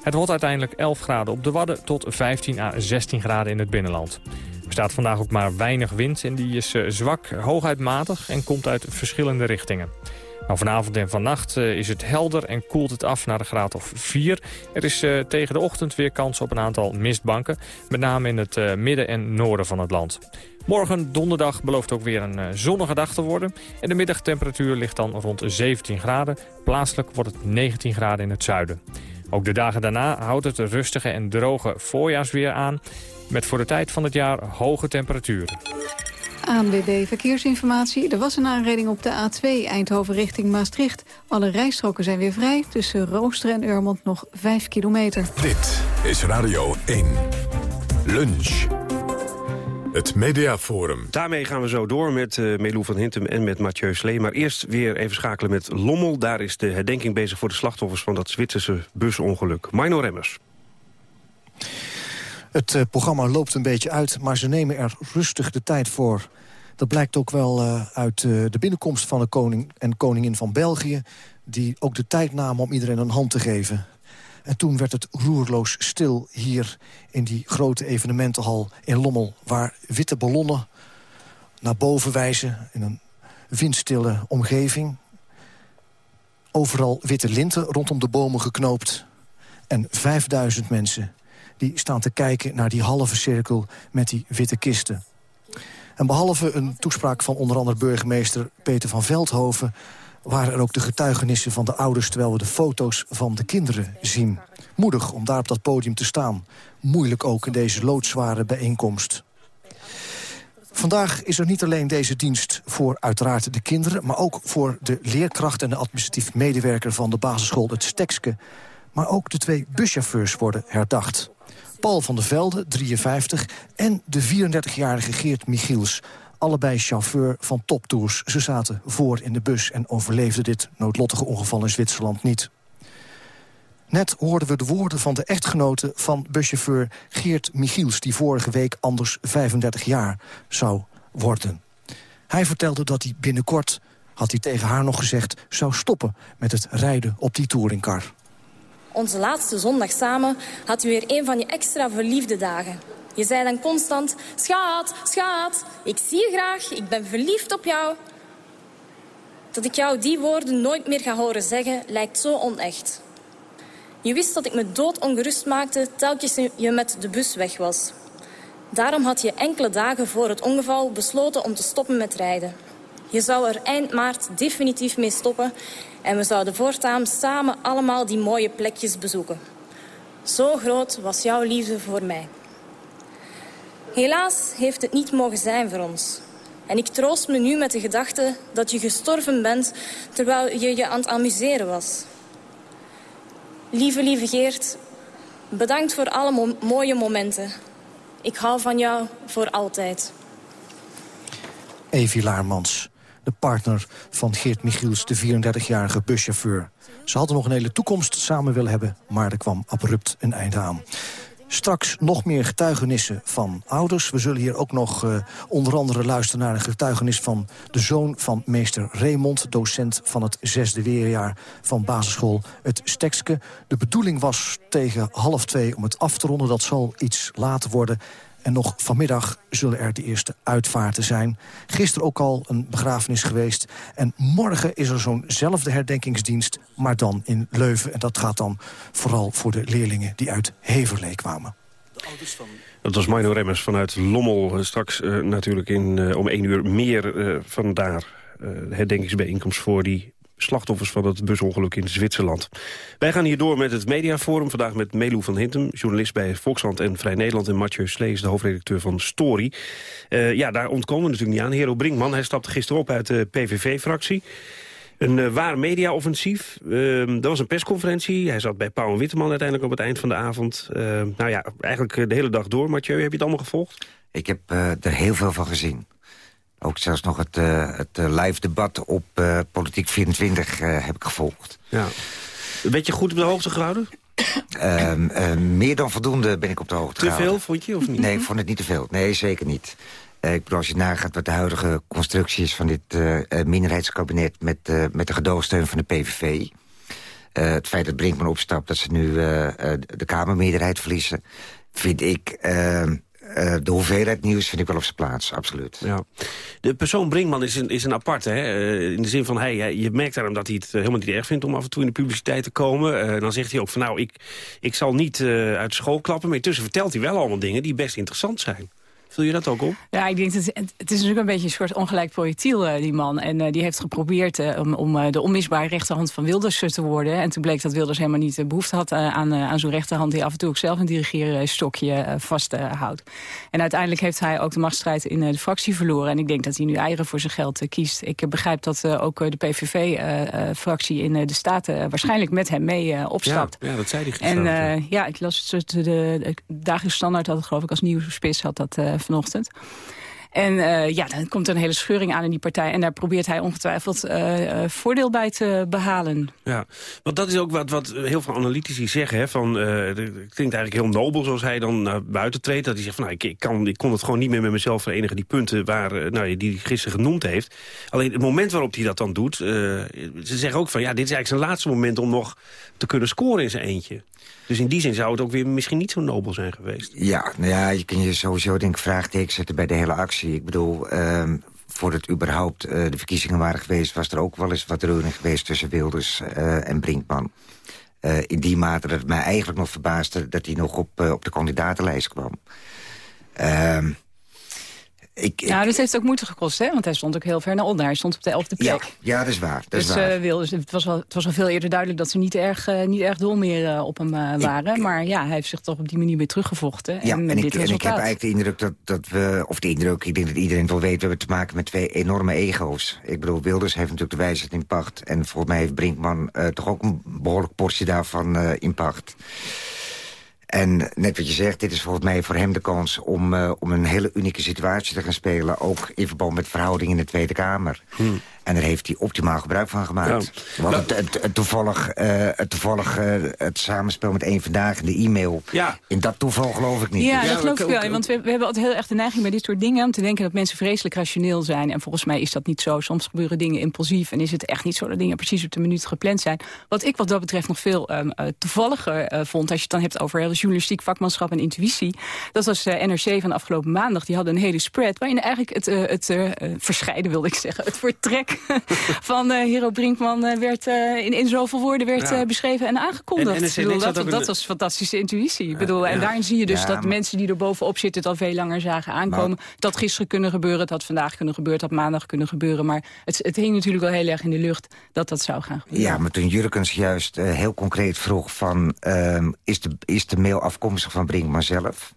Het wordt uiteindelijk 11 graden op de Wadden tot 15 à 16 graden in het binnenland. Er staat vandaag ook maar weinig wind en die is uh, zwak, hooguit matig en komt uit verschillende richtingen. Nou, vanavond en vannacht uh, is het helder en koelt het af naar de graad of 4. Er is uh, tegen de ochtend weer kans op een aantal mistbanken. Met name in het uh, midden en noorden van het land. Morgen, donderdag, belooft ook weer een zonnige dag te worden. En de middagtemperatuur ligt dan rond 17 graden. Plaatselijk wordt het 19 graden in het zuiden. Ook de dagen daarna houdt het rustige en droge voorjaarsweer aan... met voor de tijd van het jaar hoge temperaturen. ANWB Verkeersinformatie. Er was een aanreding op de A2 Eindhoven richting Maastricht. Alle rijstroken zijn weer vrij. Tussen Roosteren en Urmond nog 5 kilometer. Dit is Radio 1. Lunch. Het Mediaforum. Daarmee gaan we zo door met uh, Melou van Hintem en met Mathieu Slee. Maar eerst weer even schakelen met Lommel. Daar is de herdenking bezig voor de slachtoffers van dat Zwitserse busongeluk. Mino Remmers. Het uh, programma loopt een beetje uit, maar ze nemen er rustig de tijd voor. Dat blijkt ook wel uh, uit uh, de binnenkomst van de koning en koningin van België... die ook de tijd namen om iedereen een hand te geven. En toen werd het roerloos stil hier in die grote evenementenhal in Lommel... waar witte ballonnen naar boven wijzen in een windstille omgeving. Overal witte linten rondom de bomen geknoopt. En 5000 mensen die staan te kijken naar die halve cirkel met die witte kisten. En behalve een toespraak van onder andere burgemeester Peter van Veldhoven... waren er ook de getuigenissen van de ouders... terwijl we de foto's van de kinderen zien. Moedig om daar op dat podium te staan. Moeilijk ook in deze loodzware bijeenkomst. Vandaag is er niet alleen deze dienst voor uiteraard de kinderen... maar ook voor de leerkracht en de administratief medewerker van de basisschool Het Stekske. Maar ook de twee buschauffeurs worden herdacht. Paul van der Velde, 53... en de 34-jarige Geert Michiels, allebei chauffeur van toptours. Ze zaten voor in de bus en overleefden dit noodlottige ongeval in Zwitserland niet. Net hoorden we de woorden van de echtgenote van buschauffeur Geert Michiels... die vorige week anders 35 jaar zou worden. Hij vertelde dat hij binnenkort, had hij tegen haar nog gezegd... zou stoppen met het rijden op die touringcar. Onze laatste zondag samen had u weer een van je extra verliefde dagen. Je zei dan constant, schat, schat, ik zie je graag, ik ben verliefd op jou. Dat ik jou die woorden nooit meer ga horen zeggen, lijkt zo onecht. Je wist dat ik me doodongerust maakte telkens je met de bus weg was. Daarom had je enkele dagen voor het ongeval besloten om te stoppen met rijden. Je zou er eind maart definitief mee stoppen en we zouden voortaan samen allemaal die mooie plekjes bezoeken. Zo groot was jouw liefde voor mij. Helaas heeft het niet mogen zijn voor ons. En ik troost me nu met de gedachte dat je gestorven bent terwijl je je aan het amuseren was. Lieve, lieve Geert, bedankt voor alle mooie momenten. Ik hou van jou voor altijd. Evie Laarmans, de partner van Geert Michiels, de 34-jarige buschauffeur. Ze hadden nog een hele toekomst samen willen hebben, maar er kwam abrupt een einde aan. Straks nog meer getuigenissen van ouders. We zullen hier ook nog uh, onder andere luisteren naar een getuigenis van de zoon van meester Raymond, docent van het zesde weerjaar van basisschool Het Stekske. De bedoeling was tegen half twee om het af te ronden. Dat zal iets later worden. En nog vanmiddag zullen er de eerste uitvaarten zijn. Gisteren ook al een begrafenis geweest. En morgen is er zo'nzelfde herdenkingsdienst, maar dan in Leuven. En dat gaat dan vooral voor de leerlingen die uit Heverlee kwamen. Dat was Mino Remmers vanuit Lommel. Straks uh, natuurlijk in, uh, om één uur meer uh, vandaar herdenkingsbijeenkomst voor die slachtoffers van het busongeluk in Zwitserland. Wij gaan hier door met het mediaforum. Vandaag met Melu van Hintem, journalist bij Volkskrant en Vrij Nederland... en Mathieu Slees, de hoofdredacteur van Story. Uh, ja, daar ontkomen we natuurlijk niet aan. Hero Brinkman, hij stapte gisteren op uit de PVV-fractie. Een uh, waar mediaoffensief. Dat was een persconferentie. Hij zat bij Pauw en Witteman uiteindelijk op het eind van de avond. Uh, nou ja, eigenlijk de hele dag door. Mathieu, heb je het allemaal gevolgd? Ik heb er heel veel van gezien. Ook zelfs nog het, uh, het uh, live debat op uh, Politiek 24 heb ik gevolgd. Ja. Weet je goed op de hoogte gehouden? Ehm, meer dan voldoende ben ik op de hoogte te gehouden. Te veel, vond je, of niet? Nee, ik vond het niet te veel. Nee, zeker niet. ik bedoel, als je nagaat wat de huidige constructie is van dit minderheidskabinet... met, met de gedoogsteun van de PVV... het feit dat Brinkman opstapt, dat ze nu de Kamermeerderheid verliezen... vind ik ehm, uh, de hoeveelheid nieuws vind ik wel op zijn plaats, absoluut. Ja. De persoon Brinkman is een, is een apart, hè? Uh, in de zin van, hey, je merkt hem dat hij het helemaal niet erg vindt... om af en toe in de publiciteit te komen. Uh, dan zegt hij ook van, nou, ik, ik zal niet uit school klappen... maar intussen vertelt hij wel allemaal dingen die best interessant zijn. Vul je dat ook op? Ja, ik denk dat het, het is natuurlijk een beetje een soort ongelijk projectiel, uh, die man. En uh, die heeft geprobeerd uh, om, om de onmisbare rechterhand van Wilders te worden. En toen bleek dat Wilders helemaal niet behoefte had aan, aan zo'n rechterhand... die af en toe ook zelf een dirigeerstokje vasthoudt. en uiteindelijk heeft hij ook de machtsstrijd in de fractie verloren. En ik denk dat hij nu eieren voor zijn geld kiest. Ik begrijp dat ook de PVV-fractie in de Staten... waarschijnlijk met hem mee opstapt. Ja, ja, dat zei hij gisteren. En ja, ik las het, de, de, dagelijkse standaard had het geloof ik als nieuwsspits had dat vanochtend. En uh, ja, dan komt er een hele scheuring aan in die partij. En daar probeert hij ongetwijfeld uh, voordeel bij te behalen. Ja, want dat is ook wat, wat heel veel analytici zeggen. Hè, van, het klinkt eigenlijk heel nobel zoals hij dan naar buiten treedt. Dat hij zegt van, nou, ik, ik, kan, ik kon het gewoon niet meer met mezelf verenigen. Die punten waar, nou, die hij gisteren genoemd heeft. Alleen het moment waarop hij dat dan doet. ze zeggen ook van, ja, dit is eigenlijk zijn laatste moment om nog te kunnen scoren in zijn eentje. Dus in die zin zou het ook weer misschien niet zo nobel zijn geweest. Ja, nou ja, je kan je sowieso denk ik vraagteken zetten bij de hele actie. Ik bedoel, um, voordat überhaupt uh, de verkiezingen waren geweest... was er ook wel eens wat reuring geweest tussen Wilders uh, en Brinkman. Uh, in die mate dat het mij eigenlijk nog verbaasde... dat hij nog op, op de kandidatenlijst kwam. Uh, ik, ik, nou, dat heeft ook moeite gekost, hè? Want hij stond ook heel ver naar onder. Hij stond op de elfde plek. Ja, ja dat is waar. Dat dus, is waar. Uh, Wilders, het, was al, het was al veel eerder duidelijk dat ze niet erg, uh, niet erg dol meer uh, op hem waren. Ik, maar ja, hij heeft zich toch op die manier weer teruggevochten. Ja, en, en, ik, en ik heb eigenlijk de indruk dat, dat we... Of de indruk, ik denk dat iedereen wel weet... we hebben te maken met twee enorme ego's. Ik bedoel, Wilders heeft natuurlijk de wijsheid in pacht. En volgens mij heeft Brinkman toch ook een behoorlijk portie daarvan in pacht. En net wat je zegt, dit is volgens mij voor hem de kans... om, om een hele unieke situatie te gaan spelen. Ook in verband met verhoudingen in de Tweede Kamer. Hmm. En daar heeft hij optimaal gebruik van gemaakt. Want het, het, toevallig, uh, het, toevallig uh, het samenspel met één vandaag in de e-mail... Ja. in dat toeval geloof ik niet. Ja, dat geloof ik wel. Want we, we, hebben altijd heel erg de neiging bij dit soort dingen... om te denken dat mensen vreselijk rationeel zijn. En volgens mij is dat niet zo. Soms gebeuren dingen impulsief. En is het echt niet zo dat dingen precies op de minuut gepland zijn. Wat ik wat dat betreft nog veel um, uh, toevalliger vond... als je het dan hebt over journalistiek, vakmanschap en intuïtie... dat was NRC van afgelopen maandag. Die hadden een hele spread waarin eigenlijk het, het verscheiden, wilde ik zeggen... het vertrek [laughs] van Hero Brinkman werd in, in zoveel woorden werd beschreven en aangekondigd. En, bedoel, dat, dat was fantastische intuïtie. Ik bedoel, en daarin zie je dus dat mensen die er bovenop zitten... het al veel langer zagen aankomen. dat gisteren kunnen gebeuren, het had vandaag kunnen gebeuren... het had maandag kunnen gebeuren. Maar het, het hing natuurlijk wel heel erg in de lucht dat dat zou gaan gebeuren. Ja, maar toen Jurkens juist heel concreet vroeg van... Ehm, is, de, is de mail afkomstig van Brinkman zelf...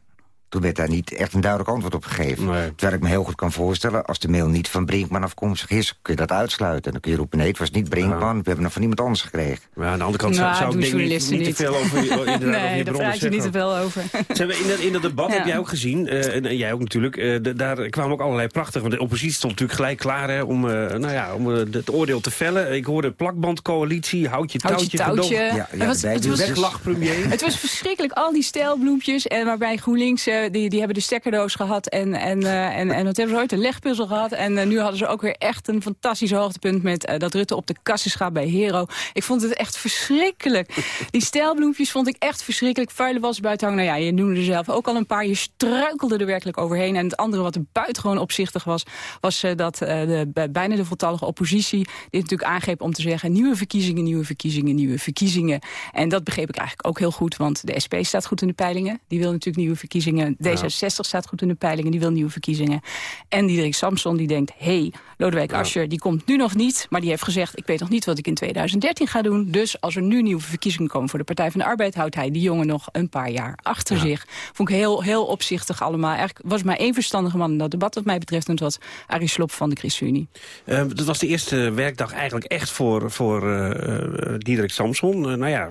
Toen werd daar niet echt een duidelijk antwoord op gegeven. Terwijl ik me heel goed kan voorstellen... als de mail niet van Brinkman afkomstig is... kun je dat uitsluiten. En dan kun je roepen, nee, het was niet Brinkman. We hebben het van iemand anders gekregen. Maar aan de andere kant nou, zou, ik denk niet, [laughs] niet, te veel over, inderdaad, nee, over je daar praat je niet te veel over. Zijn we in, dat, in dat debat heb jij ook gezien, uh, en jij ook natuurlijk... Uh, daar kwamen ook allerlei prachtige... want de oppositie stond natuurlijk gelijk klaar hè, om, uh, nou ja, om het oordeel te vellen. Ik hoorde plakbandcoalitie, houd je touwtje, touwtje. Ja, ja, het was. [laughs] Het was verschrikkelijk, al die stijlbloempjes... en waarbij GroenLinks, die, die hebben de stekkerdoos gehad en, en, uh, en, en wat hebben ze ooit? Een legpuzzel gehad. En uh, nu hadden ze ook weer echt een fantastisch hoogtepunt... met uh, dat Rutte op de kassis gaat bij Hero. Ik vond het echt verschrikkelijk. Die stijlbloempjes vond ik echt verschrikkelijk. Vuile was buiten. Nou ja, je noemde er zelf ook al een paar. Je struikelde er werkelijk overheen. En het andere wat er buitengewoon opzichtig was... was dat de, bijna de voltallige oppositie dit natuurlijk aangreep om te zeggen... nieuwe verkiezingen, nieuwe verkiezingen, nieuwe verkiezingen. En dat begreep ik eigenlijk ook heel goed. Want de SP staat goed in de peilingen. Die wil natuurlijk nieuwe verkiezingen. D66 staat goed in de peilingen, die wil nieuwe verkiezingen. En Diederik Samson die denkt, hé, hey, Lodewijk ja. Asscher die komt nu nog niet... maar die heeft gezegd, ik weet nog niet wat ik in 2013 ga doen. Dus als er nu nieuwe verkiezingen komen voor de Partij van de Arbeid... houdt hij die jongen nog een paar jaar achter zich. Vond ik heel, heel opzichtig allemaal. Eigenlijk was maar één verstandige man in dat debat wat mij betreft... en dat was Arie Slob van de ChristenUnie. Uh, dat was de eerste werkdag eigenlijk echt voor, voor uh, Diederik Samson. nou ja,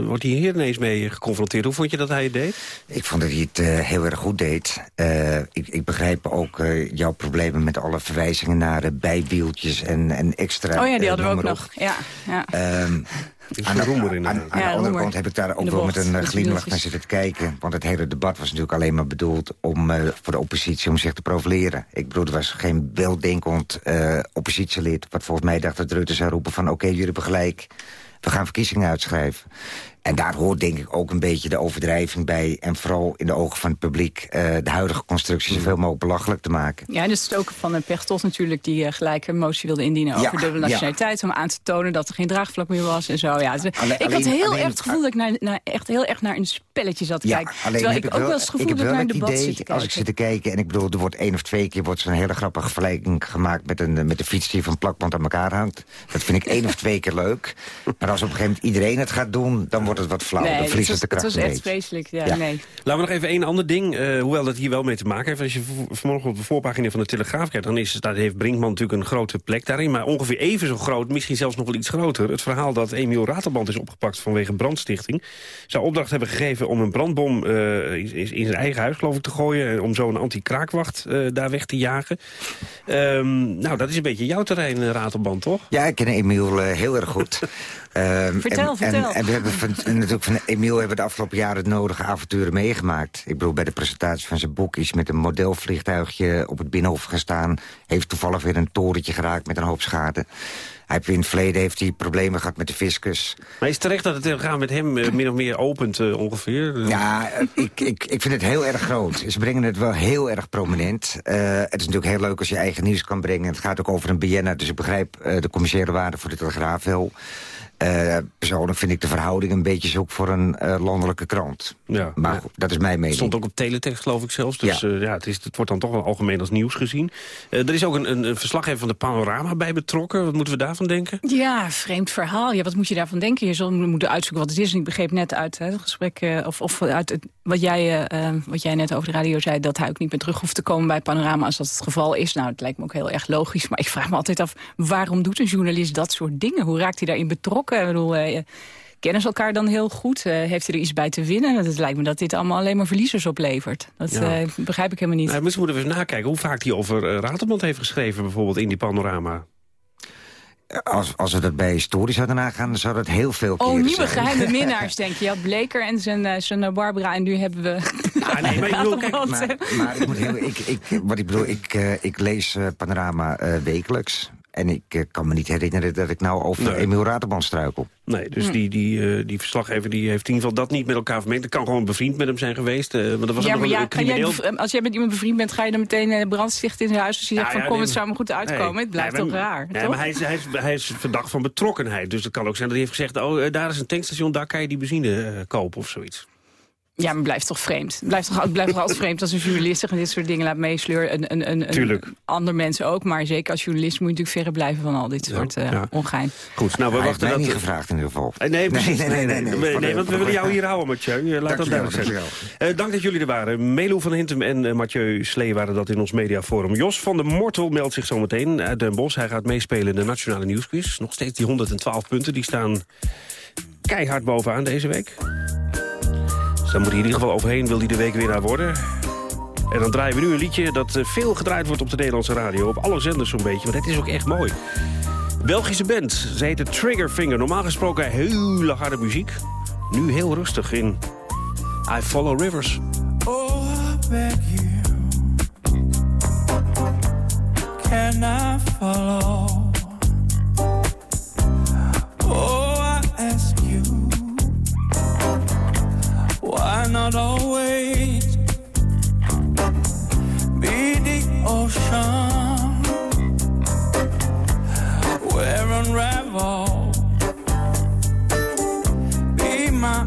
wordt hij hier ineens mee geconfronteerd. Hoe vond je dat hij het deed? Ik vond dat hij het heel erg goed deed. Uh, ik, ik, begrijp ook uh, jouw problemen met alle verwijzingen naar uh, bijwieltjes en, en extra... Oh ja, die hadden we ook nog. Ja, ja. Um, aan, de, aan, aan de andere kant heb ik daar ook wel met een glimlach naar zitten kijken. Want het hele debat was natuurlijk alleen maar bedoeld om, voor de oppositie om zich te profileren. Ik bedoel, er was geen weldenkend oppositielid... wat volgens mij dacht dat Rutte zou roepen van... oké, jullie hebben gelijk, we gaan verkiezingen uitschrijven. En daar hoort denk ik ook een beetje de overdrijving bij. En vooral in de ogen van het publiek uh, de huidige constructie zoveel mogelijk belachelijk te maken. Ja, dus het ook van een Pechtold natuurlijk die uh, gelijk een motie wilde indienen over ja, dubbele nationaliteit. Ja. Om aan te tonen dat er geen draagvlak meer was en zo. Ja, dus, alleen, ik had heel alleen, erg het gevoel dat ik naar, naar, echt heel erg naar een spelletje zat te ja, kijken. Terwijl ik ook wel eens het gevoel dat ik naar een debat idee, zit Als ik zit te kijken en ik bedoel, er wordt één of twee keer wordt zo'n hele grappige vergelijking gemaakt met, een, met de fiets die van plakband aan elkaar hangt. Dat vind ik één of twee keer leuk. Maar als op een gegeven moment iedereen het gaat doen, dan [laughs] wordt het wat flauw. Nee, het was, was echt vreselijk, ja, nee. Laten we nog even één ander ding, uh, hoewel dat hier wel mee te maken heeft. Als je vanmorgen op de voorpagina van de Telegraaf kijkt... dan is, daar heeft Brinkman natuurlijk een grote plek daarin. Maar ongeveer even zo groot, misschien zelfs nog wel iets groter... het verhaal dat Emiel Ratelband is opgepakt vanwege brandstichting. Zou opdracht hebben gegeven om een brandbom uh, in, in, zijn eigen huis, geloof ik, te gooien... om zo een anti-kraakwagt uh, daar weg te jagen. Um, nou, dat is een beetje jouw terrein, Ratelband, toch? Ja, ik ken Emiel heel erg goed. Um, [laughs] vertel, en, vertel. En, en, we hebben van, natuurlijk van Emiel hebben de afgelopen jaren het nodige avonturen meegemaakt. Ik bedoel, bij de presentatie van zijn boek is met een modelvliegtuigje op het Binnenhof gestaan. Heeft toevallig weer een torentje geraakt met een hoop schade. Hij heeft in het verleden heeft hij problemen gehad met de fiscus. Maar is terecht dat het gaan met hem uh, min of meer opent uh, ongeveer? Ja, ik, ik, ik vind het heel erg groot. Ze brengen het wel heel erg prominent. Uh, het is natuurlijk heel leuk als je eigen nieuws kan brengen. Het gaat ook over een BN'er, dus ik begrijp de commerciële waarde voor de Telegraaf wel. Uh, persoonlijk vind ik de verhouding een beetje zoek voor een uh, landelijke krant. Ja, maar ja. dat is mijn mening. Het stond ook op teletext, geloof ik zelfs. Dus ja. Uh, ja het, is, het wordt dan toch wel algemeen als nieuws gezien. er is ook een, een, een, verslaggever van de Panorama bij betrokken. Wat moeten we daarvan denken? Ja, vreemd verhaal. Ja, wat moet je daarvan denken? Je zal moeten uitzoeken wat het is. En ik begreep net uit het gesprek, of, of uit het, wat, jij, wat jij net over de radio zei... dat hij ook niet meer terug hoeft te komen bij Panorama als dat het geval is. Nou, het lijkt me ook heel erg logisch. Maar ik vraag me altijd af, waarom doet een journalist dat soort dingen? Hoe raakt hij daarin betrokken? Ik bedoel, kennen ze elkaar dan heel goed? heeft hij er iets bij te winnen? Het lijkt me dat dit allemaal alleen maar verliezers oplevert. Dat begrijp ik helemaal niet. Nou, misschien moeten we eens nakijken hoe vaak hij over uh, heeft geschreven... bijvoorbeeld in die panorama. Als, als we dat bij historisch hadden nagaan, dan zou dat heel veel Oh, nieuwe geheime [laughs] minnaars, denk je. Je had Bleker en zijn, zijn Barbara en nu hebben we... Ah, nee, maar ik bedoel, kijk, maar, maar ik moet heel, ik, ik, wat ik bedoel, ik, uh, ik lees Panorama wekelijks. En ik uh, kan me niet herinneren dat ik nou over nee. Emiel Raterband struikel. Nee, dus hm. die, die, uh, die verslaggever die heeft in ieder geval dat niet met elkaar vermengd. Het kan gewoon bevriend met hem zijn geweest. Uh, maar dat was ja, maar ja, crimineel... jij, als jij met iemand bevriend bent, ga je dan meteen brand stichten in zijn huis. Dus je zegt van, ja, kom, het zou me goed uitkomen. Nee, het blijft nee, toch maar, raar, nee, toch? maar hij is, hij, is, hij is verdacht van betrokkenheid. Dus het kan ook zijn dat hij heeft gezegd... oh, daar is een tankstation, daar kan je die benzine kopen of zoiets. Ja, maar blijft toch vreemd. Het blijft toch, blijft toch altijd vreemd als een journalist zich dit soort dingen laat meesleuren. Een, een, een, Tuurlijk. Ander mensen ook, maar zeker als journalist moet je natuurlijk verre blijven van al dit soort uh, ja. ongein. Goed, nou we Hij wachten dat... niet gevraagd in ieder geval. Nee, nee, nee, nee, nee, nee, nee, nee want we willen jou hier houden, Mathieu. Laat dat duidelijk zijn. Uh, dank dat jullie er waren. Melo van Hintem en uh, Mathieu Slee waren dat in ons mediaforum. Jos van der Mortel meldt zich zometeen uit Den Bosch. Hij gaat meespelen in de Nationale Nieuwsquiz. Nog steeds die 112 punten, die staan keihard bovenaan deze week. Dus dan moet hij in ieder geval overheen, wil hij de week weer naar worden. En dan draaien we nu een liedje dat veel gedraaid wordt op de Nederlandse radio. Op alle zenders zo'n beetje, maar dat is ook echt mooi. Belgische band, ze heet Triggerfinger. Normaal gesproken hele harde muziek. Nu heel rustig in I Follow Rivers. Oh, I beg you. Can I follow? Why not always. Be the ocean where unravel. Be my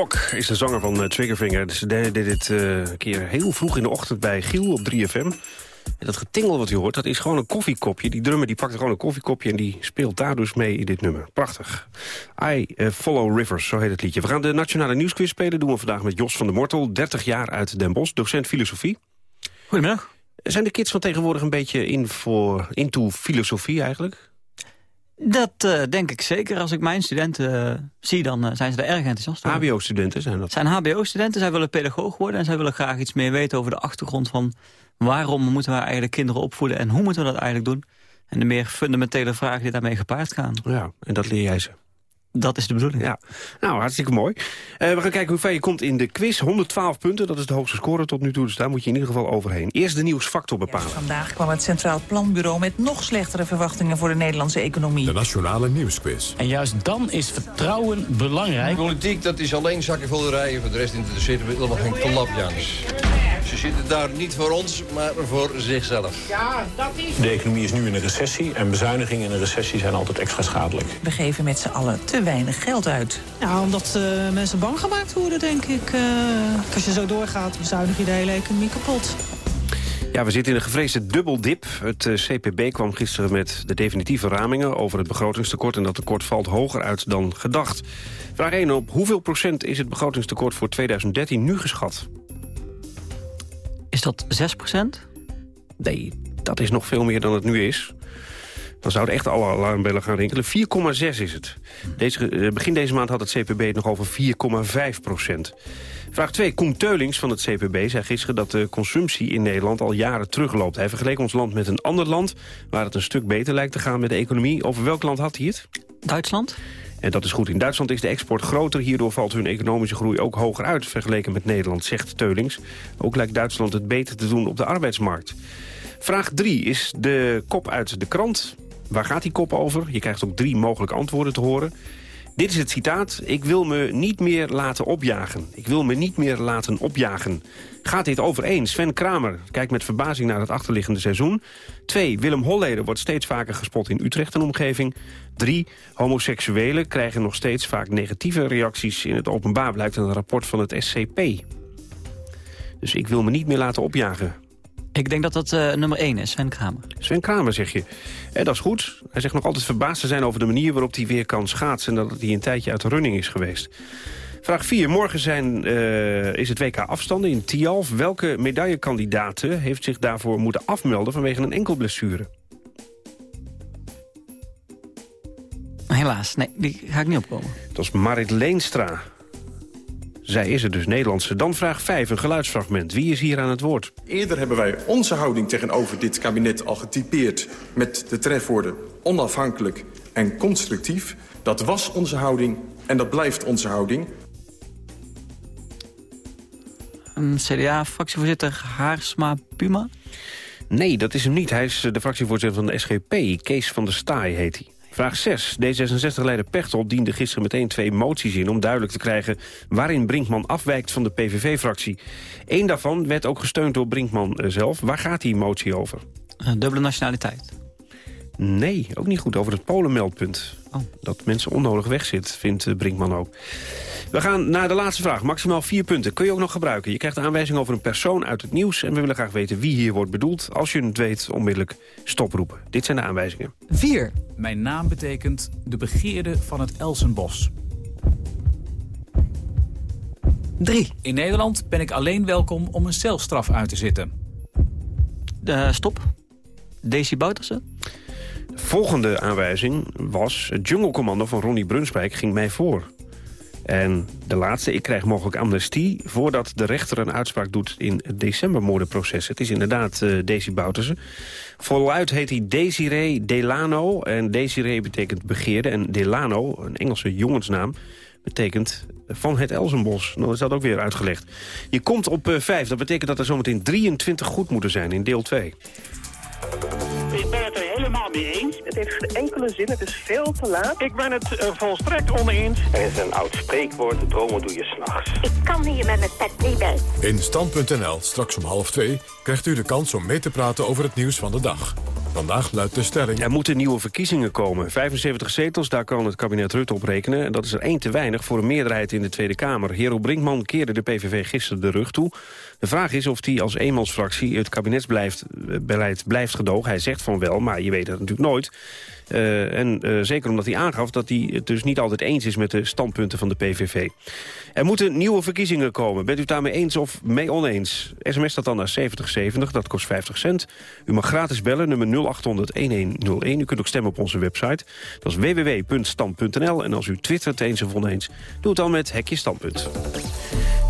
Blok is de zanger van uh, Triggerfinger. Ze deed dit uh, een keer heel vroeg in de ochtend bij Giel op 3FM. En dat getingel wat u hoort, dat is gewoon een koffiekopje. Die drummer die pakt gewoon een koffiekopje en die speelt daar dus mee in dit nummer. Prachtig. I uh, Follow Rivers, zo heet het liedje. We gaan de Nationale Nieuwsquiz spelen. doen we vandaag met Jos van der Mortel, 30 jaar uit Den Bosch. Docent filosofie. Goedemiddag. Zijn de kids van tegenwoordig een beetje in voor, into filosofie eigenlijk? Dat uh, denk ik zeker. Als ik mijn studenten uh, zie, dan uh, zijn ze er erg enthousiast over. HBO-studenten zijn dat? zijn HBO-studenten. Zij willen pedagoog worden en zij willen graag iets meer weten over de achtergrond van... waarom moeten we eigenlijk kinderen opvoeden en hoe moeten we dat eigenlijk doen? En de meer fundamentele vragen die daarmee gepaard gaan. Ja, en dat leer jij ze. Dat is de bedoeling. Ja, nou, hartstikke mooi. Uh, we gaan kijken hoe ver je komt in de quiz. 112 punten, dat is de hoogste score tot nu toe. Dus daar moet je in ieder geval overheen. Eerst de nieuwsfactor bepalen. Ja, vandaag kwam het Centraal Planbureau met nog slechtere verwachtingen voor de Nederlandse economie. De Nationale Nieuwsquiz. En juist dan is vertrouwen belangrijk. Politiek, dat is alleen zakkenvullerijen. Voor de rest interesseert we nog geen klapjans. Ze zitten daar niet voor ons, maar voor zichzelf. Ja, dat is... De economie is nu in een recessie en bezuinigingen in een recessie zijn altijd extra schadelijk. We geven met z'n allen te weinig geld uit. Ja, omdat uh, mensen bang gemaakt worden, denk ik. Uh, als je zo doorgaat, bezuinig je de hele economie kapot. Ja, we zitten in een gevreesde dubbeldip. Het eh, CPB kwam gisteren met de definitieve ramingen over het begrotingstekort... en dat tekort valt hoger uit dan gedacht. Vraag 1 op hoeveel procent is het begrotingstekort voor 2013 nu geschat? Is dat 6 procent? Nee, dat is nog veel meer dan het nu is. Dan zouden echt alle alarmbellen gaan rinkelen. 4,6 is het. Deze, eh, begin deze maand had het CPB het nog over 4,5 procent. Vraag 2. Koen Teulings van het CPB zei gisteren dat de consumptie in Nederland al jaren terugloopt. Hij vergeleek ons land met een ander land waar het een stuk beter lijkt te gaan met de economie. Over welk land had hij het? Duitsland. En dat is goed. In Duitsland is de export groter. Hierdoor valt hun economische groei ook hoger uit vergeleken met Nederland, zegt Teulings. Ook lijkt Duitsland het beter te doen op de arbeidsmarkt. Vraag 3 is de kop uit de krant. Waar gaat die kop over? Je krijgt ook drie mogelijke antwoorden te horen. Dit is het citaat. Ik wil me niet meer laten opjagen. Ik wil me niet meer laten opjagen. Gaat dit overeen? Sven Kramer kijkt met verbazing naar het achterliggende seizoen. 2. Willem Holleder wordt steeds vaker gespot in Utrecht en omgeving. 3. Homoseksuelen krijgen nog steeds vaak negatieve reacties in het openbaar... blijkt een rapport van het SCP. Dus ik wil me niet meer laten opjagen. Ik denk dat dat uh, nummer 1 is, Sven Kramer. Sven Kramer, zeg je. En eh, dat is goed. Hij zegt nog altijd verbaasd te zijn over de manier waarop hij weer kan schaatsen... en dat hij een tijdje uit de running is geweest. Vraag 4. Morgen zijn, uh, is het WK afstanden in Tialf. Welke medaillekandidaten heeft zich daarvoor moeten afmelden vanwege een enkel blessure? Helaas, nee, die ga ik niet opkomen. Dat is Marit Leenstra. Zij is er dus Nederlandse. Dan vraag 5, een geluidsfragment. Wie is hier aan het woord? Eerder hebben wij onze houding tegenover dit kabinet al getypeerd... met de trefwoorden onafhankelijk en constructief. Dat was onze houding en dat blijft onze houding. CDA-fractievoorzitter Haarsma Puma? Nee, dat is hem niet. Hij is de fractievoorzitter van de SGP. Kees van der Staaij heet hij. Vraag 6. D66-leider Pechtel diende gisteren meteen twee moties in... om duidelijk te krijgen waarin Brinkman afwijkt van de PVV-fractie. Eén daarvan werd ook gesteund door Brinkman eh, zelf. Waar gaat die motie over? Een dubbele nationaliteit. Nee, ook niet goed over het Polenmeldpunt. Oh. Dat mensen onnodig wegzit, vindt eh, Brinkman ook. We gaan naar de laatste vraag. Maximaal vier punten. Kun je ook nog gebruiken. Je krijgt de aanwijzing over een persoon uit het nieuws... en we willen graag weten wie hier wordt bedoeld. Als je het weet, onmiddellijk stoproepen. Dit zijn de aanwijzingen. 4. Mijn naam betekent de begeerde van het Elsenbos. 3. In Nederland ben ik alleen welkom om een celstraf uit te zitten. Uh, stop. Daisy Boutersen. De volgende aanwijzing was... het Jungle Commando van Ronnie Brunswijk ging mij voor. En de laatste, ik krijg mogelijk amnestie... voordat de rechter een uitspraak doet in het decembermoordenproces. Het is inderdaad uh, Desi Bouterse. Voluit heet hij Desiree Delano. En Desiree betekent begeerde. En Delano, een Engelse jongensnaam, betekent van het Elzenbos. Nou is dat ook weer uitgelegd. Je komt op uh, eh, 5. Dat betekent dat er zometeen 23 goed moeten zijn in deel 2. Ik ben helemaal mee eens. Het heeft geen enkele zin, het is veel te laat. Ik ben het uh, volstrekt oneens. Er is een oud spreekwoord, dromen doe je s'nachts. Ik kan hier met mijn pet niet bij. In Stand.nl, straks om half twee, krijgt u de kans om mee te praten over het nieuws van de dag. Vandaag luidt de stelling... Er moeten nieuwe verkiezingen komen. 75 zetels, daar kan het kabinet Rutte op rekenen. En dat is er één te weinig voor een meerderheid in de Tweede Kamer. Hero Brinkman keerde de PVV gisteren de rug toe. De vraag is of hij als eenmansfractie het kabinetsbeleid blijft gedogen. Hij zegt van wel, maar je weet het natuurlijk nooit. Uh, en uh, zeker omdat hij aangaf dat hij het dus niet altijd eens is met de standpunten van de PVV. Er moeten nieuwe verkiezingen komen. Bent u daarmee eens of mee oneens? SMS staat dan naar 7070, dat kost 50 cent. U mag gratis bellen, nummer 0800-1101. U kunt ook stemmen op onze website. Dat is www.stand.nl. En als u twittert eens of oneens, doe het dan met Hekje Standpunt.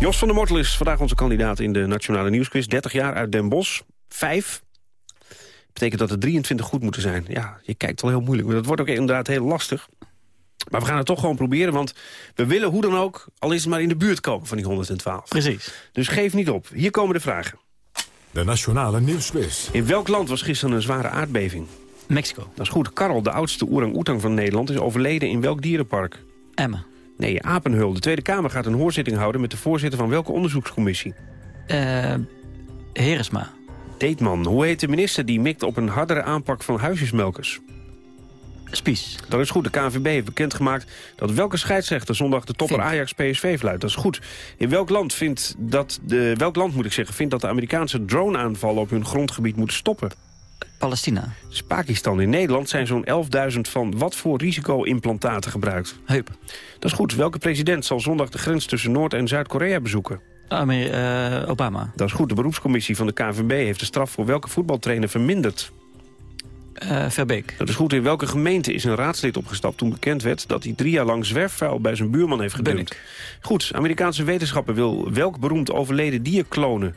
Jos van der Mortel is vandaag onze kandidaat in de Nationale Nieuwsquiz. 30 jaar uit Den Bosch. Vijf betekent dat er 23 goed moeten zijn. Ja, je kijkt wel heel moeilijk, maar dat wordt ook inderdaad heel lastig. Maar we gaan het toch gewoon proberen, want we willen hoe dan ook... al is het maar in de buurt komen van die 112. Precies. Dus geef niet op. Hier komen de vragen. De Nationale Nieuwsquiz. In welk land was gisteren een zware aardbeving? Mexico. Dat is goed. Karel, de oudste orang-oetang van Nederland... is overleden in welk dierenpark? Emma. Nee, Apenhul. De Tweede Kamer gaat een hoorzitting houden... met de voorzitter van welke onderzoekscommissie? Eh... Heresma. Deetman. Hoe heet de minister die mikt op een hardere aanpak van huisjesmelkers? Spies. Dat is goed. De KNVB heeft bekendgemaakt dat welke scheidsrechter zondag de topper Ajax-PSV fluit. Dat is goed. In welk land, vindt dat de, welk land moet ik zeggen, vindt dat de Amerikaanse drone-aanvallen op hun grondgebied moeten stoppen? Palestina. Is Pakistan. In Nederland zijn zo'n 11.000 van wat voor risico-implantaten gebruikt? Heup. Dat is goed. Welke president zal zondag de grens tussen Noord- en Zuid-Korea bezoeken? Amer uh, Obama. Dat is goed. De beroepscommissie van de KNVB heeft de straf voor welke voetbaltrainer verminderd? Uh, Verbeek. Dat is goed. In welke gemeente is een raadslid opgestapt toen bekend werd... dat hij drie jaar lang zwerfvuil bij zijn buurman heeft gedumpt? Goed. Amerikaanse wetenschapper wil welk beroemd overleden dier klonen?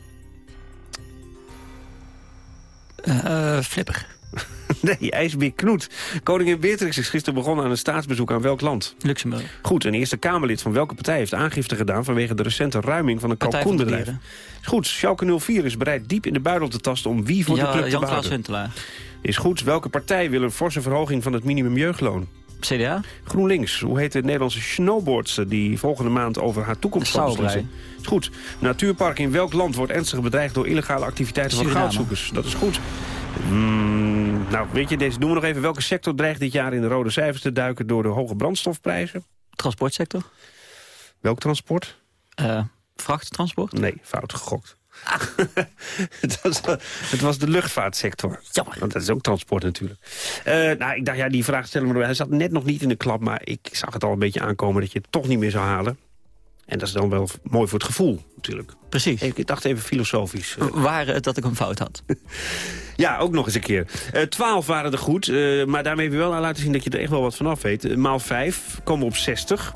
Uh, flipper. [laughs] Nee, ijsbeer Knoet. Koningin Beatrix is gisteren begonnen aan een staatsbezoek aan welk land? Luxemburg. Goed, een Eerste Kamerlid van welke partij heeft aangifte gedaan... vanwege de recente ruiming van een kalkoenbedrijf? Goed, Schalke 04 is bereid diep in de buidel te tasten... om wie voor ja, de club te Jan. Huntelaar. Is goed, welke partij wil een forse verhoging van het minimumjeugdloon? CDA? GroenLinks. Hoe heet de Nederlandse snowboardster die volgende maand over haar toekomst zal beslissen? Is goed. Natuurpark in welk land wordt ernstig bedreigd door illegale activiteiten van goudzoekers? Dat is goed. Mm, nou, weet je, deze doen we nog even. Welke sector dreigt dit jaar in de rode cijfers te duiken door de hoge brandstofprijzen? Transportsector? Welk transport? Uh, vrachttransport? Nee, fout gegokt. [laughs] het, was, het, was, de luchtvaartsector. Jammer. Want dat is ook transport natuurlijk. Uh, nou, ik dacht, ja, die vraag stellen we. Hij zat net nog niet in de klap, maar ik zag het al een beetje aankomen dat je het toch niet meer zou halen. En dat is dan wel mooi voor het gevoel, natuurlijk. Precies. Ik dacht even filosofisch. Uh. Waren het dat ik een fout had? [laughs] ja, ook nog eens een keer. Uh, twaalf waren er goed, uh, maar daarmee heb je wel aan laten zien dat je er echt wel wat vanaf weet. maal vijf komen we op 60.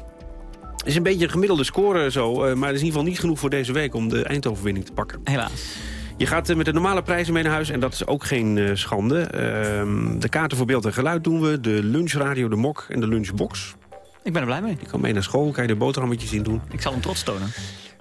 Is een beetje een gemiddelde score zo, maar het is in ieder geval niet genoeg voor deze week om de eindoverwinning te pakken. Helaas. Je gaat met de normale prijzen mee naar huis en dat is ook geen uh, schande. Uh, de kaarten voor beeld en geluid doen we, de lunchradio, de mok en de lunchbox. Ik ben er blij mee. Je kan mee naar school, kan je de boterhammetjes in doen. Ik zal hem trots tonen.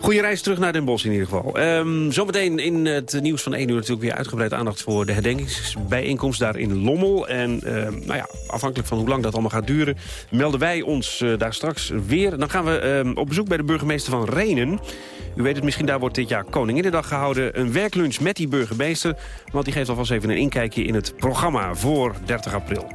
Goeie reis terug naar Den Bosch in ieder geval. Um, zometeen in het nieuws van 1 uur natuurlijk weer uitgebreid aandacht voor de herdenkingsbijeenkomst daar in Lommel. En um, nou ja, afhankelijk van hoe lang dat allemaal gaat duren, melden wij ons uh, daar straks weer. Dan gaan we um, op bezoek bij de burgemeester van Renen. U weet het misschien, daar wordt dit jaar Koninginnedag gehouden. Een werklunch met die burgemeester, want die geeft alvast even een inkijkje in het programma voor 30 april.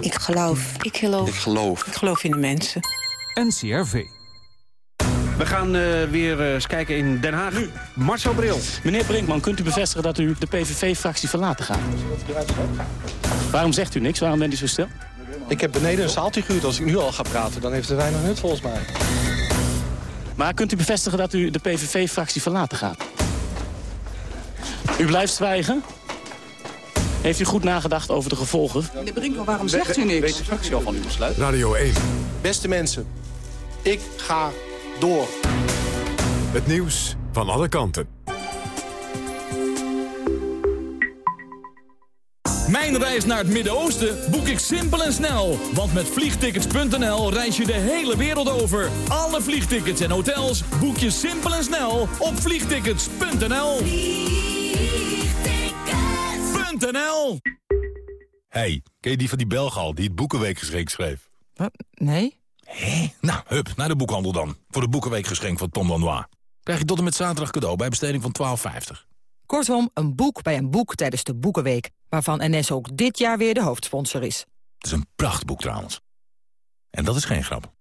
Ik geloof. Ik geloof. Ik geloof. Ik geloof in de mensen. NCRV. We gaan uh, weer uh, eens kijken in Den Haag. Nu, Marcel Bril. Meneer Brinkman, kunt u bevestigen dat u de PVV-fractie verlaten gaat? Waarom zegt u niks? Waarom bent u zo stil? Ik heb beneden een zaaltje gehuurd. Als ik nu al ga praten, dan heeft het weinig nut volgens mij. Maar kunt u bevestigen dat u de PVV-fractie verlaten gaat? U blijft zwijgen? Heeft u goed nagedacht over de gevolgen? Meneer Brinkman, waarom zegt u niks? Weet de fractie al van uw besluit? Radio 1. Beste mensen, ik ga door. Het nieuws van alle kanten. Mijn reis naar het Midden-Oosten boek ik simpel en snel. Want met vliegtickets.nl reis je de hele wereld over. Alle vliegtickets en hotels boek je simpel en snel op vliegtickets.nl. Hey, ken je die van die Belgal die het Boekenweekgeschenk schreef? Wat? Nee? Hé? Nou, hup, naar de boekhandel dan. Voor het Boekenweekgeschenk van Tom Lanois. Krijg je tot en met zaterdag cadeau bij besteding van 12,50. Kortom, een boek bij een boek tijdens de Boekenweek... waarvan NS ook dit jaar weer de hoofdsponsor is. Het is een prachtboek trouwens. En dat is geen grap.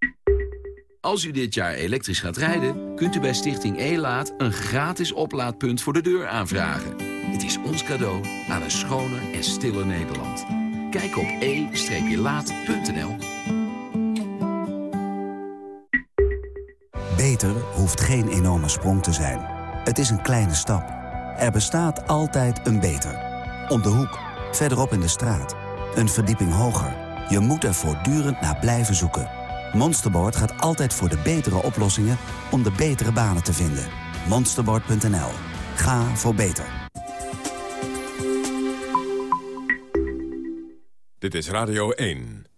Als u dit jaar elektrisch gaat rijden, kunt u bij Stichting E-Laat... een gratis oplaadpunt voor de deur aanvragen. Is ons cadeau aan een schoner en stiller Nederland. Kijk op e-laat.nl. Beter hoeft geen enorme sprong te zijn. Het is een kleine stap. Er bestaat altijd een beter. Om de hoek, verderop in de straat. Een verdieping hoger. Je moet er voortdurend naar blijven zoeken. Monsterboard gaat altijd voor de betere oplossingen om de betere banen te vinden. Monsterboard.nl. Ga voor beter. Dit is Radio 1.